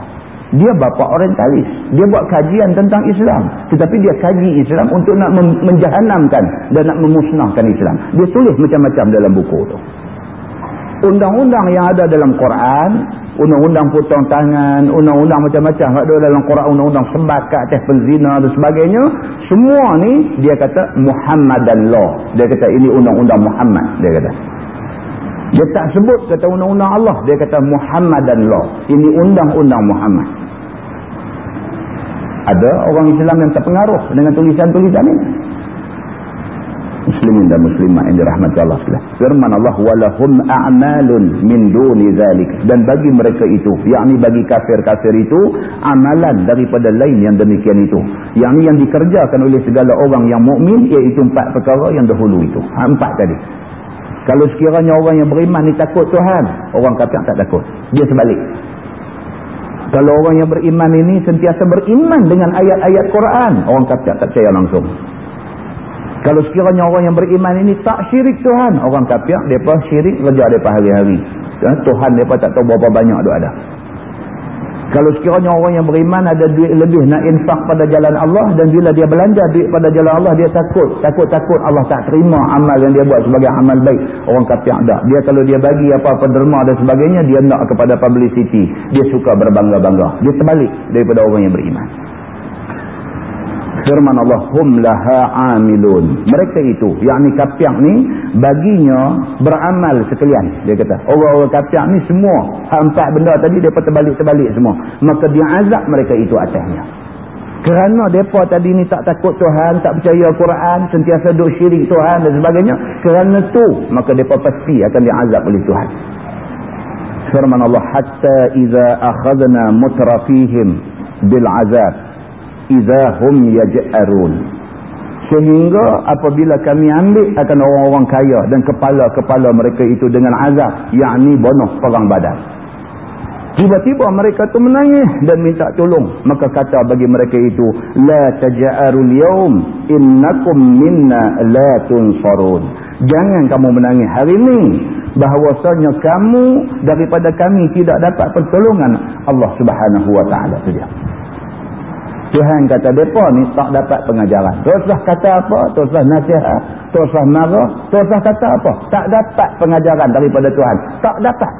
A: Dia bapa orientalis. Dia buat kajian tentang Islam. Tetapi dia kaji Islam untuk nak menjahanamkan dan nak memusnahkan Islam. Dia tulis macam-macam dalam buku tu undang-undang yang ada dalam Quran undang-undang potong tangan, undang-undang macam-macam ada dalam Quran, undang-undang sembakat, teh penzina dan sebagainya. Semua ni dia kata Muhammadan law. Dia kata ini undang-undang Muhammad, dia kata. Dia tak sebut kata undang-undang Allah, dia kata Muhammadan law. Ini undang-undang Muhammad. Ada orang Islam yang terpengaruh dengan tulisan-tulisan ini muslimin dan muslimat yang dirahmati Allah sekalian. Firman Allah walahum a'malun min duni zalik dan bagi mereka itu, yakni bagi kafir-kafir itu amalan daripada lain yang demikian itu. Yakni yang dikerjakan oleh segala orang yang mukmin iaitu empat perkara yang dahulu itu. Ha, empat tadi. Kalau sekiranya orang yang beriman ni takut Tuhan, orang kafir tak takut. Dia sebalik. Kalau orang yang beriman ini sentiasa beriman dengan ayat-ayat Quran, orang kafir tak percaya langsung. Kalau sekiranya orang yang beriman ini tak syirik Tuhan. Orang kafir, mereka syirik kerja mereka hari-hari. Tuhan mereka tak tahu berapa banyak itu ada. Kalau sekiranya orang yang beriman ada duit lebih nak infak pada jalan Allah. Dan bila dia belanja duit pada jalan Allah, dia takut. Takut-takut Allah tak terima amal yang dia buat sebagai amal baik. Orang kafir tak. Dia kalau dia bagi apa-apa derma dan sebagainya, dia nak kepada publicity. Dia suka berbangga-bangga. Dia terbalik daripada orang yang beriman firman Allah hum laha amilun. Mereka itu yakni kapiak ni baginya beramal sekalian. Dia kata orang-orang kapiak ni semua empat benda tadi depa terbalik-terbalik semua. Maka dia azab mereka itu atasnya. Kerana depa tadi ni tak takut Tuhan tak percaya Quran sentiasa duk syirik Tuhan dan sebagainya kerana tu maka depa pasti akan diazab oleh Tuhan. Firman Allah hatta iza akhadna mutrafihim bil azab idahum yaj'arun. Sehingga apabila kami ambil akan orang-orang kaya dan kepala-kepala mereka itu dengan azab yakni bonus perang badan tiba-tiba mereka tu menangis dan minta tolong. Maka kata bagi mereka itu la taj'arul yawm innakum minna la tunsarun. Jangan kamu menangis hari ini bahawasanya kamu daripada kami tidak dapat pertolongan Allah subhanahu wa ta'ala itu dia Tuhan kata mereka ni tak dapat pengajaran. Teruslah kata apa? Teruslah nasihat. Teruslah marah. Teruslah kata apa? Tak dapat pengajaran daripada Tuhan. Tak dapat.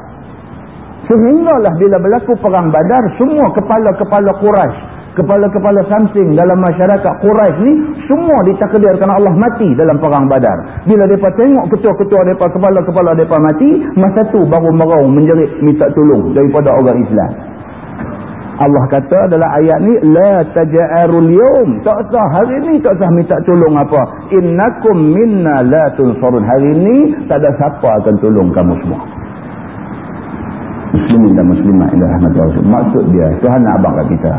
A: Sehinggalah bila berlaku perang badar, semua kepala-kepala Quraisy, kepala-kepala samsing dalam masyarakat Quraisy ni, semua ditakdirkan Allah mati dalam perang badar. Bila mereka tengok ketua-ketua mereka, kepala-kepala mereka mati, masa tu baru meraung menjerit minta tolong daripada orang Islam. Allah kata adalah ayat ni la taj'arul yawm. Tak usah hari ni tak usah minta tolong apa. Innakum minna la tunsarun hari ni tak ada siapa akan tolong kamu semua. Muslimin dan muslimat yang rahmat Allah. Maksud dia Tuhan nak abang kat kita.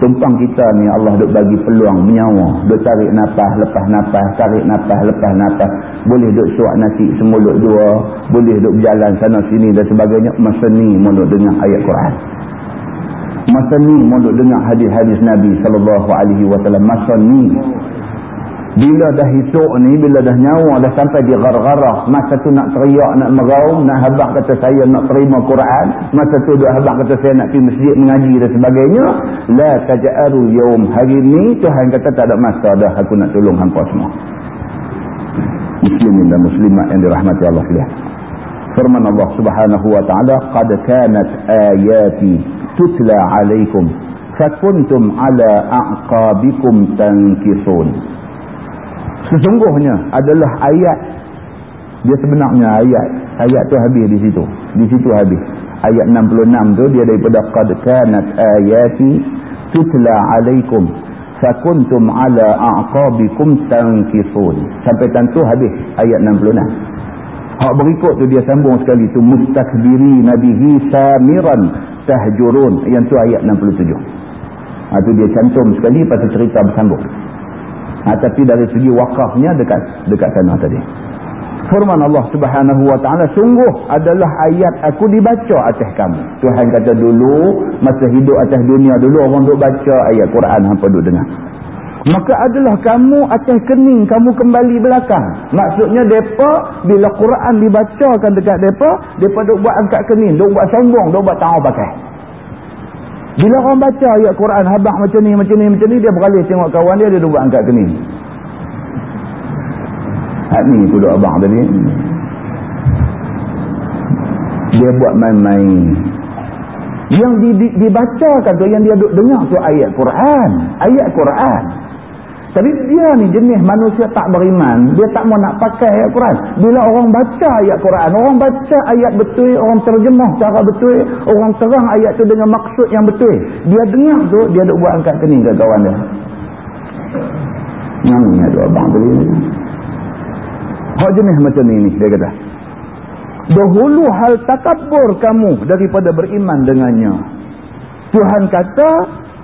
A: Tumpang kita ni Allah duk bagi peluang menyawa. Duk tarik nafas lepas nafas tarik nafas lepas nafas. Boleh duk suak nasi semulut dua boleh duk berjalan sana sini dan sebagainya. Masa ni mulut dengan ayat Quran Masa ni mondok dengar hadis-hadis Nabi sallallahu alaihi wasallam. Masa ni bila dah hidup ni bila dah nyawa dah sampai di gar-garah masa tu nak teriak nak meraung nak habaq kata saya nak terima Quran masa tu dah habaq kata saya nak pergi masjid mengaji dan sebagainya la taj'aru yaum hari ni Tuhan kata tak ada masa dah aku nak tolong hangpa semua. Muslimin dan muslimat yang dirahmati Allah sekalian firman Allah Subhanahu wa taala qad kanat ayati tutla alaikum fakuntum ala aqabikum tankisun sesungguhnya adalah ayat. Dia sebenarnya ayat. Ayat tu habis di situ. Di situ habis. Ayat 66 tu dia daripada qad kanat ayati tutla alaikum fakuntum ala aqabikum tankisun sampai tentu habis ayat 66 Hak berikut tu dia sambung sekali tu mustakbiri nabihi samiran tahjurun. Yang tu ayat 67 ha, tu dia cantum sekali pasal cerita bersambung. Ha, tapi dari segi wakafnya dekat dekat sana tadi. Firman Allah subhanahu wa ta'ala sungguh adalah ayat aku dibaca atas kamu. Tuhan kata dulu masa hidup atas dunia dulu orang duk baca ayat Quran hampa duk dengar maka adalah kamu atas kening kamu kembali belakang. Maksudnya mereka bila Quran dibacakan dekat mereka mereka duk buat angkat kening duk buat sombong duk buat tahu pakai. Bila orang baca ayat Quran habak macam ni macam ni macam ni dia beralih tengok kawan dia dia duk buat angkat kening. Hak ni tu duk abang tadi. Dia buat main-main. Yang di, di, dibacakan tu yang dia duk dengar tu ayat Quran. Ayat Quran tapi dia ni jenis manusia tak beriman. Dia tak mau nak pakai ayat Quran. Bila orang baca ayat Quran. Orang baca ayat betul. Orang terjemah cara betul. Orang terang ayat tu dengan maksud yang betul. Dia dengar tu. Dia duk buat angkat kening ke kawan dia. Yang ni ada abang tu. Hak jenis macam ni ni. Dia kata. Dahulu hal takabur kamu daripada beriman dengannya. Tuhan kata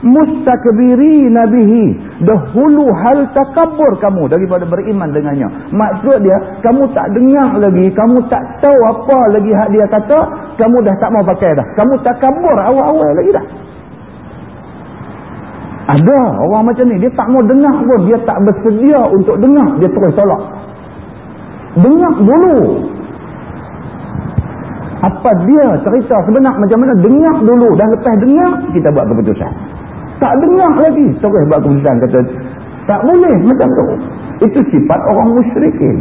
A: mustakbiri nabihi dahulu hal takabur kamu daripada beriman dengannya. Maksud dia kamu tak dengar lagi kamu tak tahu apa lagi hak dia kata kamu dah tak mau pakai dah. Kamu takabur awal-awal lagi dah. Ada orang macam ni dia tak mau dengar pun dia tak bersedia untuk dengar dia terus tolak. Dengar dulu. Apa dia cerita sebenar macam mana dengar dulu. Dan lepas dengar kita buat keputusan tak dengar lagi. Terus buat keputusan kata, tak boleh macam tu. Itu sifat orang musyrikin.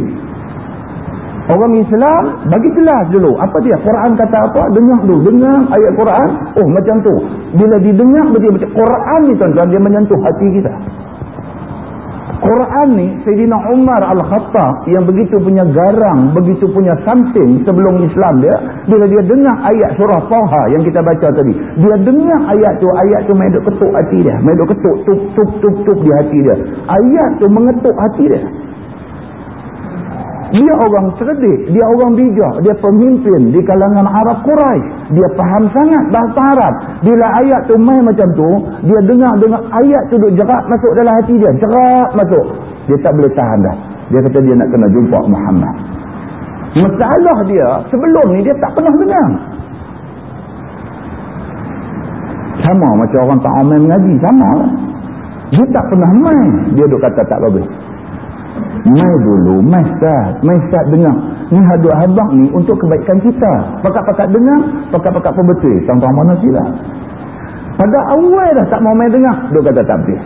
A: Orang Islam bagi jelas dulu. Apa dia? Quran kata apa? Dengar dulu. Dengar ayat Quran. Oh macam tu. Bila didengar betul macam Quran ni tuan-tuan dia menyentuh hati kita. Quran ni Sayyidina Umar Al-Khattab yang begitu punya garang, begitu punya something sebelum Islam dia, bila dia dengar ayat surah Taha yang kita baca tadi, dia dengar ayat tu, ayat tu main ketuk hati dia, main ketuk tup tup tup tup di hati dia. Ayat tu mengetuk hati dia. Dia orang cerdik, dia orang bijak, dia pemimpin di kalangan Arab Quraisy. Dia faham sangat bahasa Arab. Bila ayat tu main macam tu, dia dengar dengar ayat tu duk jerak masuk dalam hati dia, jerak masuk. Dia tak boleh tahan dah. Dia kata dia nak kena jumpa Muhammad. Masalah dia sebelum ni dia tak pernah dengar. Sama macam orang tak main mengaji, sama. Dia tak pernah main. Dia duk kata tak bagus. Mai dulu, mai start dengar. Ni hadut habak ni untuk kebaikan kita. Pakat-pakat dengar, pakat-pakat pun betul. Tentang mana sila. pada awal dah tak mau main dengar dia kata tak habis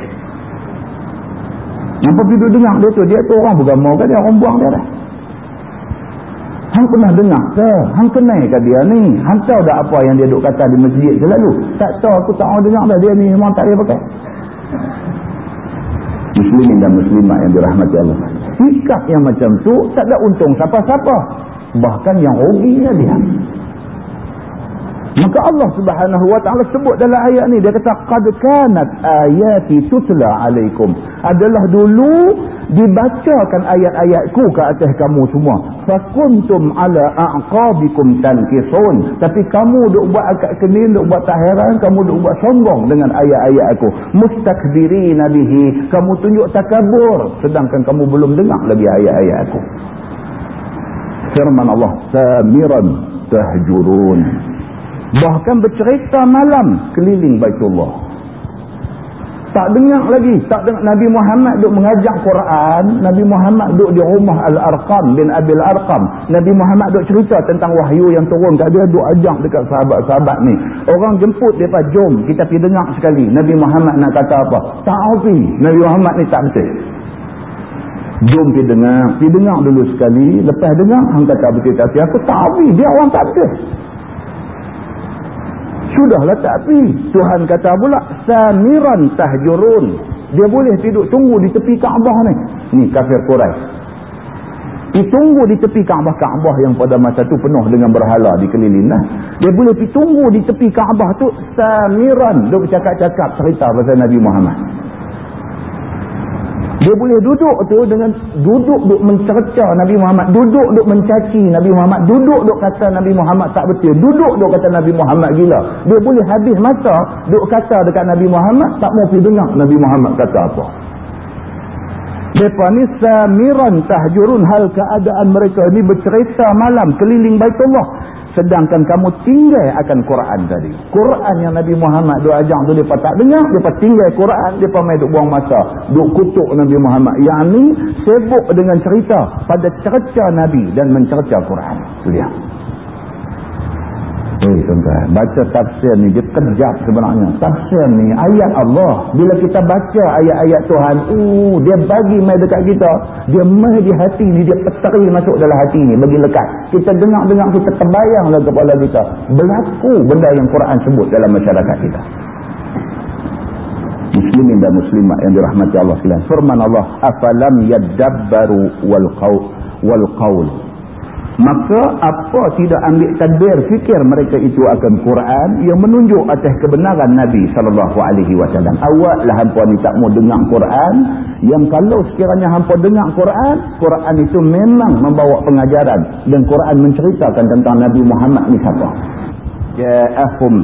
A: Nampak pergi dengar dia tu dia tu orang bergama kan dia orang buang dia dah Hang pernah dengar ke? Hang kenal ke dia ni? Hang tahu dah apa yang dia duk kata di masjid selalu? Tak tahu aku tak mau dengar dah dia ni memang tak dia pakai. Muslimin dan muslimat yang dirahmati Allah. Sikap yang macam tu tak ada untung siapa-siapa. Bahkan yang ruginya dia. Maka Allah Subhanahu wa taala sebut dalam ayat ni dia kata qad kanat ayati tutla alaikum adalah dulu dibacakan ayat-ayatku ke atas kamu semua. Fakuntum ala aqabikum tankisun. Tapi kamu duk buat akak kening duk buat heran kamu duk buat sombong dengan ayat-ayat aku mustakbirina bihi. Kamu tunjuk takabur sedangkan kamu belum dengar lagi ayat-ayat aku firman Allah samiran tahjurun. Bahkan bercerita malam keliling Baitullah. Tak dengar lagi. Tak dengar Nabi Muhammad duk mengajak Quran. Nabi Muhammad duk di rumah Al-Arqam bin Abil Arqam. Nabi Muhammad duk cerita tentang wahyu yang turun kat dia. Duk ajak dekat sahabat-sahabat ni. Orang jemput dia pak jom. Kita pergi dengar sekali. Nabi Muhammad nak kata apa? Pergi. Nabi Muhammad ni tak betul. Jom pergi dengar. Pergi dengar dulu sekali. Lepas dengar. Hang kata betul. Tapi aku pergi. Dia orang tak betul. Sudahlah tak pi. Tuhan kata pula samiran tahjurun. Dia boleh tidur tunggu di tepi Kaabah ni. Ni kafir Quraisy. Pergi tunggu di tepi Kaabah Kaabah yang pada masa tu penuh dengan berhala di keliling lah. Dia boleh pergi tunggu di tepi Kaabah tu samiran. Dia bercakap-cakap cerita pasal Nabi Muhammad. Dia boleh duduk tu dengan duduk duk mencerca Nabi Muhammad. Duduk duk mencaci Nabi Muhammad. Duduk duk kata Nabi Muhammad tak betul. Duduk duk kata Nabi Muhammad gila. Dia boleh habis masa duk kata dekat Nabi Muhammad tak mau pergi dengar Nabi Muhammad kata apa. Mereka ni samiran tahjurun hal keadaan mereka ni bercerita malam keliling Baitullah sedangkan kamu tinggal akan Quran tadi. Quran yang Nabi Muhammad duk ajak tu depa tak dengar, depa tinggal Quran, depa mai duk buang masa, duk kutuk Nabi Muhammad. Yang ni sibuk dengan cerita pada cerca Nabi dan mencerca Quran. Tu dia. Eh tuan-tuan, baca tafsir ni dia kejap sebenarnya. Tafsir ni ayat Allah. Bila kita baca ayat-ayat Tuhan, uh, dia bagi mai dekat kita. Dia mai di hati ni, dia peteri masuk dalam hati ni, bagi lekat. Kita dengar-dengar, kita terbayanglah kepala kita. Berlaku benda yang Quran sebut dalam masyarakat kita. Muslimin dan muslimat yang dirahmati Allah. Firman Allah, "Afalam yadabbaru wal qaul." Maka apa tidak ambil tadbir fikir mereka itu akan Quran yang menunjuk atas kebenaran Nabi sallallahu alaihi wasallam. Awaklah hangpa ni tak mau dengar Quran. Yang kalau sekiranya hangpa dengar Quran Quran itu memang membawa pengajaran dan Quran menceritakan tentang Nabi Muhammad ni siapa. Ja'ahum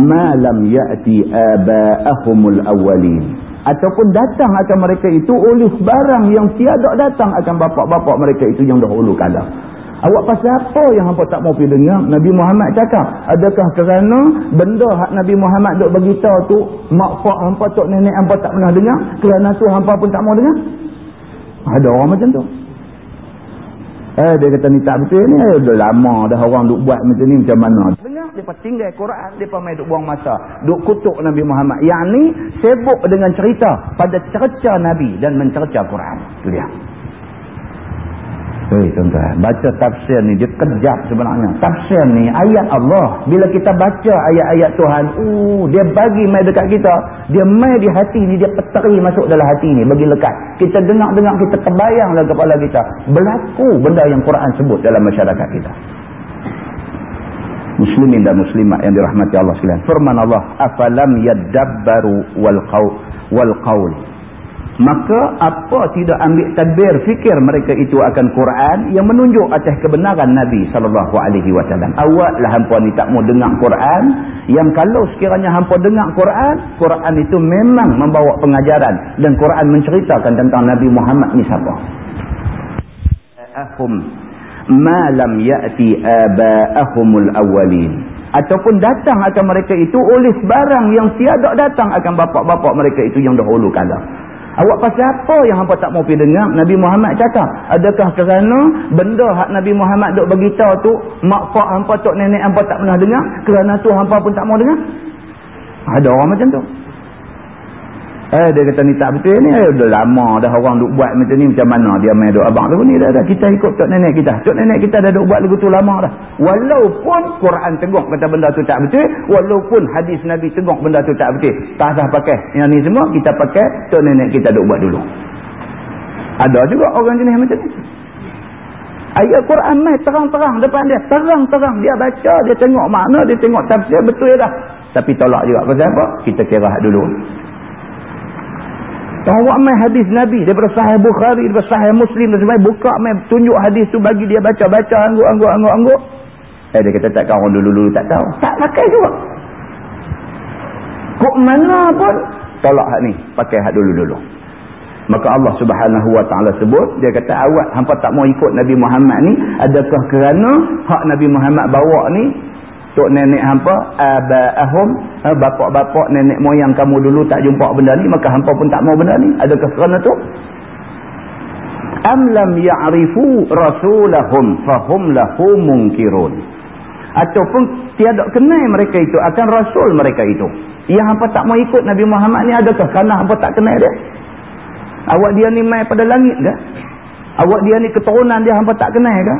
A: ma lam ya'ti aba'ahumul awwalin. Ataupun datang akan mereka itu oleh barang yang tiada datang akan bapak-bapak mereka itu yang dahulu kala Awak pasal apa yang hampa tak mau pergi dengar? Nabi Muhammad cakap. Adakah kerana benda hak Nabi Muhammad duk beritahu tu, mak pak hampa, tok nenek hampa tak pernah dengar? Kerana tu hampa pun tak mau dengar? Ada orang macam tu. Eh, dia kata ni tak betul ni. Eh, dah lama dah orang duk buat macam ni macam mana. Dengar, dia tinggal Quran, dia main duk buang masa. Duk kutuk Nabi Muhammad. Yang ni sibuk dengan cerita pada cerca Nabi dan mencerca Quran. Itu dia. Hei tuan-tuan, baca tafsir ni dia kejap sebenarnya. Tafsir ni ayat Allah. Bila kita baca ayat-ayat Tuhan, uh, dia bagi mai dekat kita. Dia mai di hati ni, dia peteri masuk dalam hati ni, bagi lekat. Kita dengar-dengar, kita terbayanglah kepala kita. Berlaku benda yang Quran sebut dalam masyarakat kita. Muslimin dan muslimat yang dirahmati Allah sekalian. Firman Allah, afalam yadabbaru wal qaul maka apa tidak ambil tadbir fikir mereka itu akan Quran yang menunjuk atas kebenaran Nabi sallallahu alaihi wasallam. Awaklah hangpa ni tak mau dengar Quran. Yang kalau sekiranya hangpa dengar Quran Quran itu memang membawa pengajaran dan Quran menceritakan tentang Nabi Muhammad ni siapa. Ahum ma lam ya'ti aba'ahumul awwalin. Ataupun datang akan mereka itu oleh barang yang tiada datang akan bapak-bapak mereka itu yang dahulu kala Awak pasal apa yang hampa tak mau pergi dengar? Nabi Muhammad cakap. Adakah kerana benda hak Nabi Muhammad duk beritahu tu, mak pak hampa, tok nenek hampa tak pernah dengar? Kerana tu hampa pun tak mau dengar? Ada orang macam tu. Eh dia kata ni tak betul ni. Eh dah lama dah orang duk buat macam ni. Macam mana dia main duk abang tu ni dah, dah. Kita ikut tok nenek kita. Tok nenek kita dah duk buat lagu tu lama dah. Walaupun Quran tegur kata benda tu tak betul. Walaupun hadis Nabi tegur benda tu tak betul. Tak sah pakai. Yang ni semua kita pakai tok nenek kita duk buat dulu. Ada juga orang jenis macam ni. Ayat Quran mai terang-terang depan dia. Terang-terang. Dia baca, dia tengok makna, dia tengok tafsir. Betul dah. Tapi tolak juga. Pasal apa? Kita kira dulu. Bawa main hadis Nabi daripada sahih Bukhari, daripada sahih Muslim dan sebagainya. Buka main tunjuk hadis tu bagi dia baca-baca, angguk-angguk, angguk-angguk. Eh dia kata tak kawan dulu-dulu tak tahu. Tak pakai juga. Kok mana pun tolak hak ni. Pakai hak dulu-dulu. Maka Allah subhanahu wa ta'ala sebut, dia kata awak hampa tak mau ikut Nabi Muhammad ni, adakah kerana hak Nabi Muhammad bawa ni tok nenek hampa aba'ahum ha, bapak-bapak nenek moyang kamu dulu tak jumpa benda ni maka hampa pun tak mau benda ni. Adakah kerana tu? Am lam ya'rifu rasulahum fahum lahu munkirun. Ataupun tiada kenal mereka itu akan rasul mereka itu. Yang hampa tak mau ikut Nabi Muhammad ni adakah kerana hampa tak kenal dia? Awak dia ni mai pada langit ke? Awak dia ni keturunan dia hampa tak kenal ke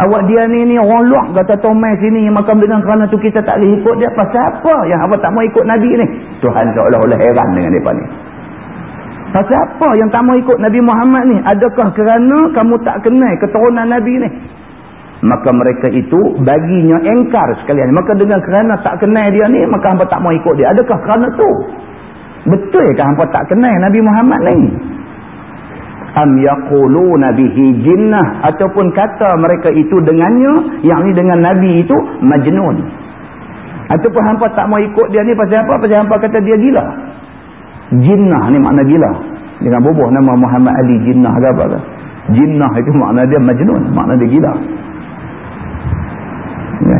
A: Awak dia ni ni orang luak kata Tomai sini makam dengan kerana tu kita tak boleh ikut dia. Pasal apa yang awak tak mau ikut Nabi ni? Tuhan seolah-olah heran dengan mereka ni. Pasal apa yang tak mau ikut Nabi Muhammad ni? Adakah kerana kamu tak kenal keturunan Nabi ni? Maka mereka itu baginya engkar sekalian. Maka dengan kerana tak kenal dia ni, maka hampa tak mau ikut dia. Adakah kerana tu? Betul ke hampa tak kenal Nabi Muhammad ni? Am yaquluna bihi jinnah. Ataupun kata mereka itu dengannya yang ni dengan nabi itu majnun. Ataupun hampa tak mau ikut dia ni pasal apa? Pasal hampa kata dia gila. Jinnah ni makna gila. Dengan bubuh nama Muhammad Ali jinnah ke apa ke? Jinnah itu makna dia majnun makna dia gila. Ya.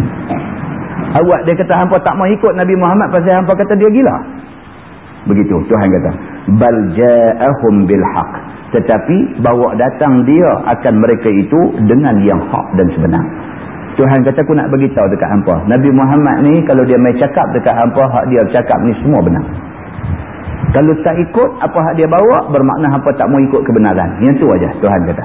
A: awak dia kata hampa tak mau ikut Nabi Muhammad pasal hampa kata dia gila. Begitu Tuhan kata bal ja'ahum bil haqq tetapi bawa datang dia akan mereka itu dengan yang hak dan sebenar. Tuhan kata aku nak beritahu dekat hampa. Nabi Muhammad ni kalau dia main cakap dekat hampa, hak dia cakap ni semua benar. Kalau tak ikut apa hak dia bawa, bermakna hampa tak mau ikut kebenaran. Yang tu aja Tuhan kata.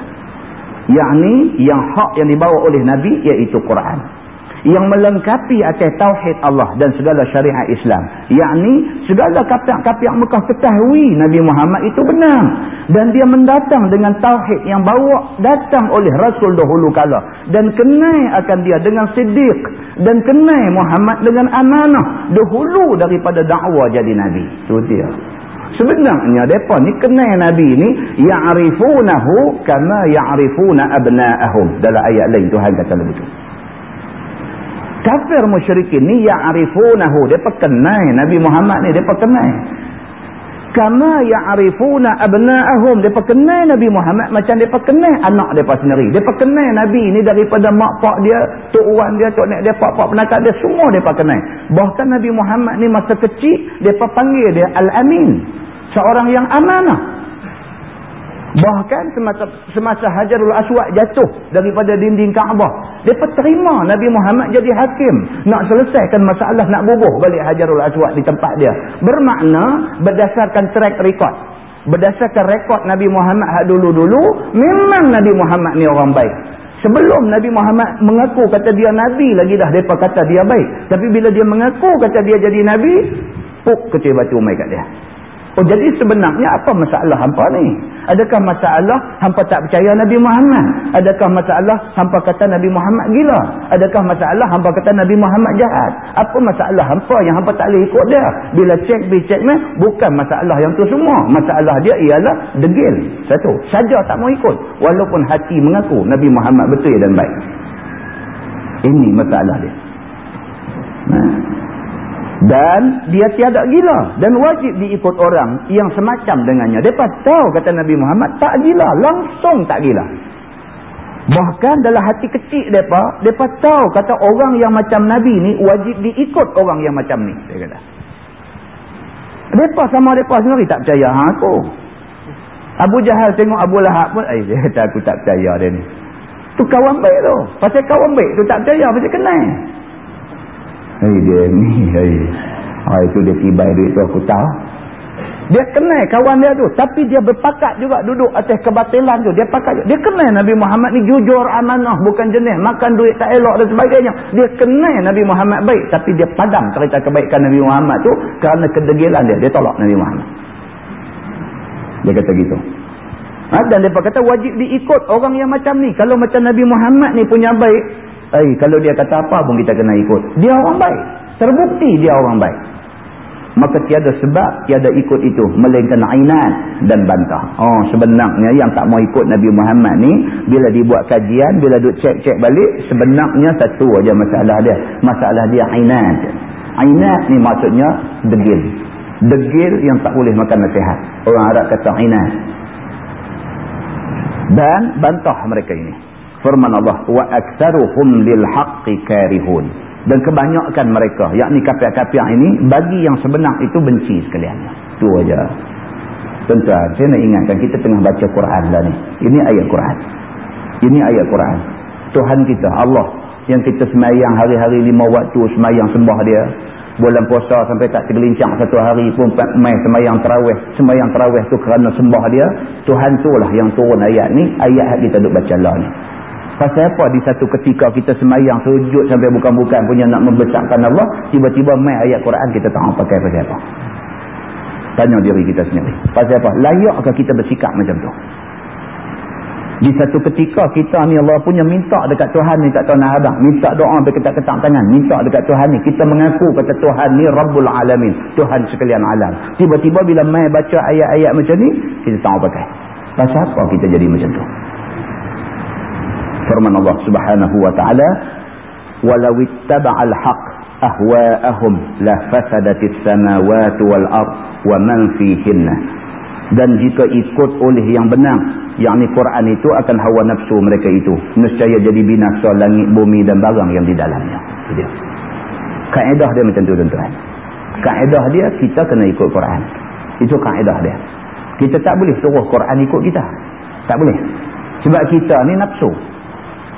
A: Yang ni, yang hak yang dibawa oleh Nabi iaitu Quran yang melengkapi atas tauhid Allah dan segala syariat Islam. Yakni segala kapiak-kapiak Mekah ketahui Nabi Muhammad itu benar dan dia mendatang dengan tauhid yang bawa datang oleh Rasul dahulu kala dan kenai akan dia dengan siddiq dan kenai Muhammad dengan amanah dahulu daripada dakwah jadi nabi. Itu dia. Sebenarnya depa ni kenal nabi ni ya'rifunahu kama ya'rifuna abna'ahum dalam ayat lain Tuhan kata begitu kafir musyrikin ni ya'rifunahu. Depa kenal Nabi Muhammad ni depa kenal. Kama ya'rifuna abna'ahum. Depa kenal Nabi Muhammad. Macam depa kenal anak depa sendiri. Depa kenal Nabi ni daripada mak pak dia tok wan dia tok nek dia pak pak penakat dia. Semua depa kenal. Bahkan Nabi Muhammad ni masa kecil depa panggil dia al-amin. Seorang yang amanah Bahkan semasa, semasa Hajarul Aswad jatuh daripada dinding Kaabah. Mereka terima Nabi Muhammad jadi hakim. Nak selesaikan masalah nak bubuh balik Hajarul Aswad di tempat dia. Bermakna berdasarkan track record. Berdasarkan rekod Nabi Muhammad hak dulu-dulu. Memang Nabi Muhammad ni orang baik. Sebelum Nabi Muhammad mengaku kata dia Nabi lagi dah. Mereka kata dia baik. Tapi bila dia mengaku kata dia jadi Nabi. Puk kecil batu mai kat dia. Oh jadi sebenarnya apa masalah hampa ni? Adakah masalah hampa tak percaya Nabi Muhammad? Adakah masalah hampa kata Nabi Muhammad gila? Adakah masalah hampa kata Nabi Muhammad jahat? Apa masalah hampa yang hampa tak boleh ikut dia? Bila cek bi cek meh, bukan masalah yang tu semua. Masalah dia ialah degil. Satu, saja tak mau ikut walaupun hati mengaku Nabi Muhammad betul dan baik. Ini masalah dia. Nah dan dia tiada gila. Dan wajib diikut orang yang semacam dengannya. Mereka tahu kata Nabi Muhammad tak gila. Langsung tak gila. Bahkan dalam hati kecil mereka mereka tahu kata orang yang macam Nabi ni wajib diikut orang yang macam ni dia kata. Mereka sama mereka sendiri tak percaya. Ha, aku. Abu Jahal tengok Abu Lahab pun dia kata aku tak percaya dia ni. Tu kawan baik tu. Pasal kawan baik tu tak percaya pasal kenal Hei dia ni, hei. Ha, itu dia tiba duit tu aku tahu. Dia kenal kawan dia tu. Tapi dia berpakat juga duduk atas kebatilan tu. Dia pakat juga. Dia kenal Nabi Muhammad ni jujur amanah. Bukan jenis. Makan duit tak elok dan sebagainya. Dia kenal Nabi Muhammad baik. Tapi dia padam cerita kebaikan Nabi Muhammad tu. Kerana kedegilan dia. Dia tolak Nabi Muhammad. Dia kata gitu. Ha, dan dia kata wajib diikut orang yang macam ni. Kalau macam Nabi Muhammad ni punya baik. Eh, kalau dia kata apa pun kita kena ikut. Dia orang baik. Terbukti dia orang baik. Maka tiada sebab tiada ikut itu. Melainkan ainat dan bantah. Oh sebenarnya yang tak mau ikut Nabi Muhammad ni bila dibuat kajian bila duk cek-cek balik sebenarnya satu aja masalah dia. Masalah dia ainat ainat ni maksudnya degil. Degil yang tak boleh makan nasihat. Orang Arab kata ainat dan bantah mereka ini firman Allah wa aktsaruhum lil haqqi karihun. Dan kebanyakan mereka yakni kapiak-kapiak ini bagi yang sebenar itu benci sekalian. Itu aja. Tuan-tuan saya nak ingatkan kita tengah baca Quran lah ni. Ini ayat Quran. Ini ayat Quran. Tuhan kita Allah yang kita semayang hari-hari lima waktu semayang sembah dia. Bulan puasa sampai tak tergelincang satu hari pun mai semayang terawih. Semayang terawih tu kerana sembah dia. Tuhan tu lah yang turun ayat ni. Ayat kita duk baca lah ni Pasal apa di satu ketika kita semayang sujud sampai bukan-bukan punya nak membesarkan Allah, tiba-tiba main ayat Quran kita tak pakai pasal apa? Tanya diri kita sendiri. Pasal apa? Layakkah kita bersikap macam tu? Di satu ketika kita ni Allah punya minta dekat Tuhan ni tak tahu nak abang. Minta doa berketak-ketak tangan. Minta dekat Tuhan ni. Kita mengaku kata Tuhan ni Rabbul Alamin. Tuhan sekalian alam. Tiba-tiba bila main baca ayat-ayat macam ni, kita tak pakai. Pasal apa kita jadi macam tu? Firman Allah Subhanahu wa taala walau ittaba'al haqq ahwa'ahum la fasadatis samawati wal ard wa man fihinna. Dan jika ikut oleh yang benar yakni Quran itu akan hawa nafsu mereka itu. Nescaya jadi binasa langit bumi dan barang yang di dalamnya. Dia. Kaedah dia macam tu tuan-tuan. Kaedah dia kita kena ikut Quran. Itu kaedah dia. Kita tak boleh suruh Quran ikut kita. Tak boleh. Sebab kita ni nafsu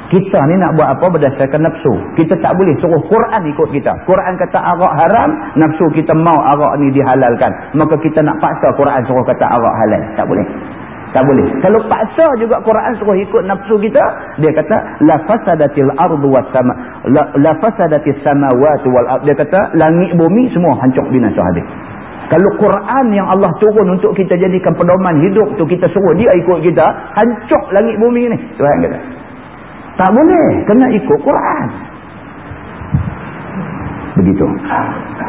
A: kita ni nak buat apa berdasarkan nafsu. Kita tak boleh suruh Quran ikut kita. Quran kata arak haram, nafsu kita mau arak ni dihalalkan. Maka kita nak paksa Quran suruh kata arak halal. Tak boleh. Tak boleh. Kalau paksa juga Quran suruh ikut nafsu kita, dia kata la fasadatil ardu was sama la, la fasadatis samawati wal ard. Dia kata langit bumi semua hancur binasa habis. Kalau Quran yang Allah turun untuk kita jadikan pedoman hidup tu kita suruh dia ikut kita, hancur langit bumi ni. Tuhan kata. Tak boleh. Kena ikut Quran. Begitu.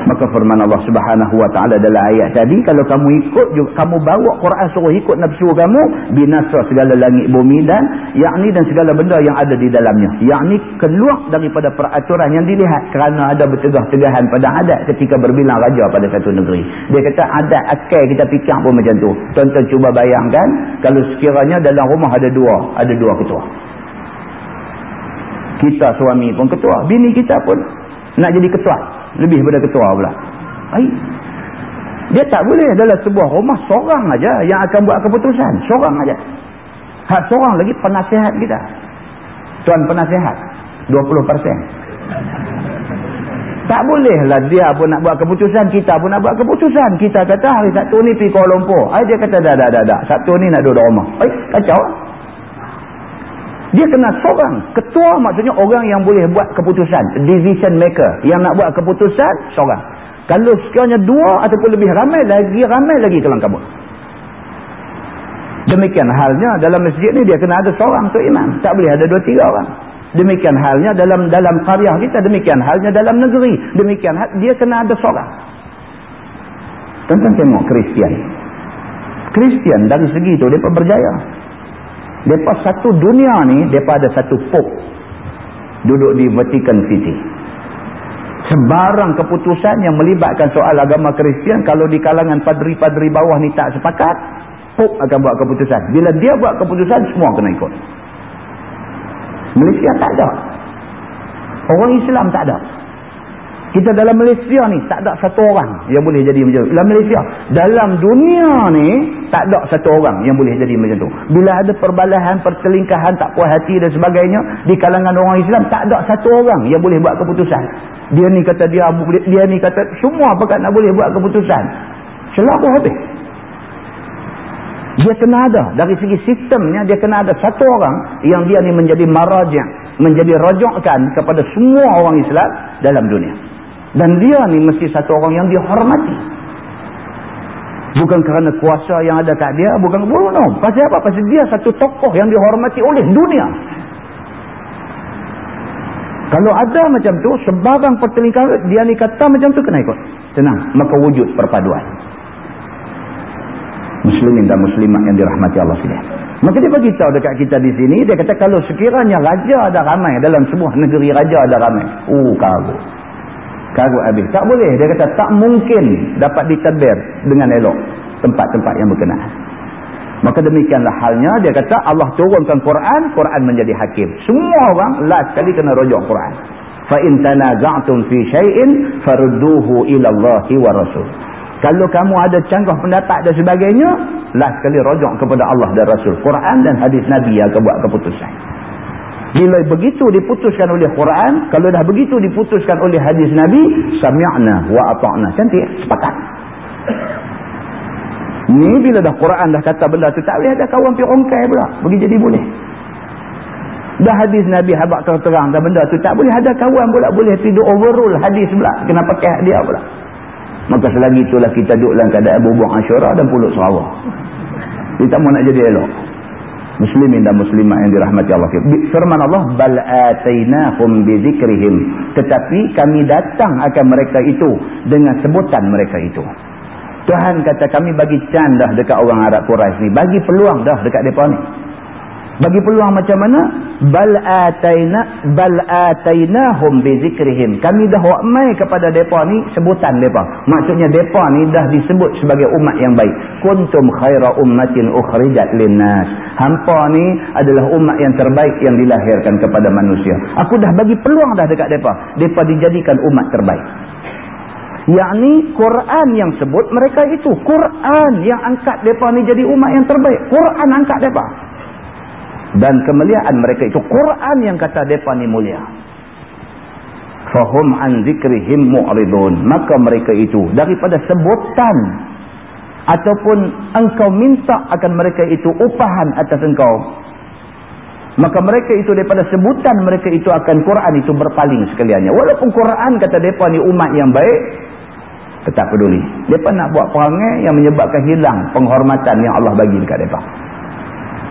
A: Maka firman Allah subhanahu wa ta'ala dalam ayat tadi. Kalau kamu ikut, juga, kamu bawa Quran suruh ikut nafsu kamu. Binasa segala langit bumi dan yakni dan segala benda yang ada di dalamnya. Yakni keluar daripada peraturan yang dilihat. Kerana ada bertegah-tegahan pada adat ketika berbilang raja pada satu negeri. Dia kata adat akal kita fikir pun macam tu. Tonton cuba bayangkan. Kalau sekiranya dalam rumah ada dua. Ada dua ketua kita suami pun ketua bini kita pun nak jadi ketua. Lebih daripada ketua pula. Baik. dia tak boleh dalam sebuah rumah seorang aja yang akan buat keputusan. Seorang aja. Hak seorang lagi penasihat kita. Tuan penasihat. 20% tak bolehlah dia pun nak buat keputusan kita pun nak buat keputusan. Kita kata hari Sabtu ni pergi Kuala Lumpur. Dia kata dah dah dah dah. Sabtu ni nak duduk rumah. Baik, kacau dia kena seorang. Ketua maksudnya orang yang boleh buat keputusan. Decision maker. Yang nak buat keputusan, seorang. Kalau sekiranya dua ataupun lebih ramai lagi, ramai lagi kelang kabut. Demikian halnya dalam masjid ni dia kena ada seorang untuk imam. Tak boleh ada dua tiga orang. Demikian halnya dalam dalam karyah kita. Demikian halnya dalam negeri. Demikian hal, dia kena ada seorang. Tentang tengok Kristian. Kristian dari segi itu dia berjaya. Depa satu dunia ni, depa ada satu pop duduk di Vatican City. Sebarang keputusan yang melibatkan soal agama Kristian, kalau di kalangan padri-padri bawah ni tak sepakat, pop akan buat keputusan. Bila dia buat keputusan, semua kena ikut. Malaysia tak ada. Orang Islam tak ada. Kita dalam Malaysia ni, tak ada satu orang yang boleh jadi macam Dalam Malaysia, dalam dunia ni, tak ada satu orang yang boleh jadi macam tu. Bila ada perbalahan, pertelingkahan, tak puas hati dan sebagainya di kalangan orang Islam, tak ada satu orang yang boleh buat keputusan. Dia ni kata dia, dia ni kata semua pekat nak boleh buat keputusan. Selaku habis. Dia kena ada. Dari segi sistemnya, dia kena ada satu orang yang dia ni menjadi marajak, menjadi rajukkan kepada semua orang Islam dalam dunia. Dan dia ni mesti satu orang yang dihormati. Bukan kerana kuasa yang ada kat dia, bukan oh no. Pasal apa? Pasal dia satu tokoh yang dihormati oleh dunia. Kalau ada macam tu, sebarang pertelingkahan, dia ni kata macam tu kena ikut. Tenang, maka wujud perpaduan muslimin dan muslimat yang dirahmati Allah sekalian. Maka dia beritahu dekat kita di sini, dia kata kalau sekiranya raja ada ramai dalam sebuah negeri raja ada ramai. Oh, karut karut habis. Tak boleh. Dia kata tak mungkin dapat ditadbir dengan elok tempat-tempat yang berkenaan. Maka demikianlah halnya dia kata Allah turunkan Quran, Quran menjadi hakim. Semua orang last sekali kena rujuk Quran. Fa in tanaza'tum fi shay'in farudduhu ila Allahi wa Rasul. Kalau kamu ada canggah pendapat dan sebagainya, last kali rujuk kepada Allah dan Rasul. Quran dan hadis Nabi yang akan buat keputusan. Bila begitu diputuskan oleh Quran, kalau dah begitu diputuskan oleh hadis Nabi, sami'na wa ata'na. Cantik, sepakat. Ni bila dah Quran dah kata benda tu, tak boleh ada kawan pergi rongkai pula. Bagi jadi boleh. Dah hadis Nabi habak terang-terang dah benda tu, tak boleh ada kawan pula boleh tidur overrule hadis pula. Kena pakai dia pula. Maka selagi itulah kita duduk dalam keadaan bubuk asyurah dan pulut sarawah. Kita mau nak jadi elok. Muslimin dan muslimah yang dirahmati Allah. Firman Allah, bal atainahum bidzikrihim. Tetapi kami datang akan mereka itu dengan sebutan mereka itu. Tuhan kata kami bagi can dah dekat orang Arab Quraisy ni, bagi peluang dah dekat depa ni. Bagi peluang macam mana? Bal ataina bal atainahum bi zikrihim. Kami dah wakmai kepada depa ni sebutan depa. Maksudnya depa ni dah disebut sebagai umat yang baik. Kuntum khaira ummatin ukhrijat linnas. Hampa ni adalah umat yang terbaik yang dilahirkan kepada manusia. Aku dah bagi peluang dah dekat depa. Depa dijadikan umat terbaik. Yakni Quran yang sebut mereka itu. Quran yang angkat depa ni jadi umat yang terbaik. Quran angkat depa dan kemuliaan mereka itu Quran yang kata depa ni mulia. Fahum an zikrihim mu'ridun. Maka mereka itu daripada sebutan ataupun engkau minta akan mereka itu upahan atas engkau maka mereka itu daripada sebutan mereka itu akan Quran itu berpaling sekaliannya. Walaupun Quran kata depa ni umat yang baik tetap peduli. Depa nak buat perangai yang menyebabkan hilang penghormatan yang Allah bagi dekat depa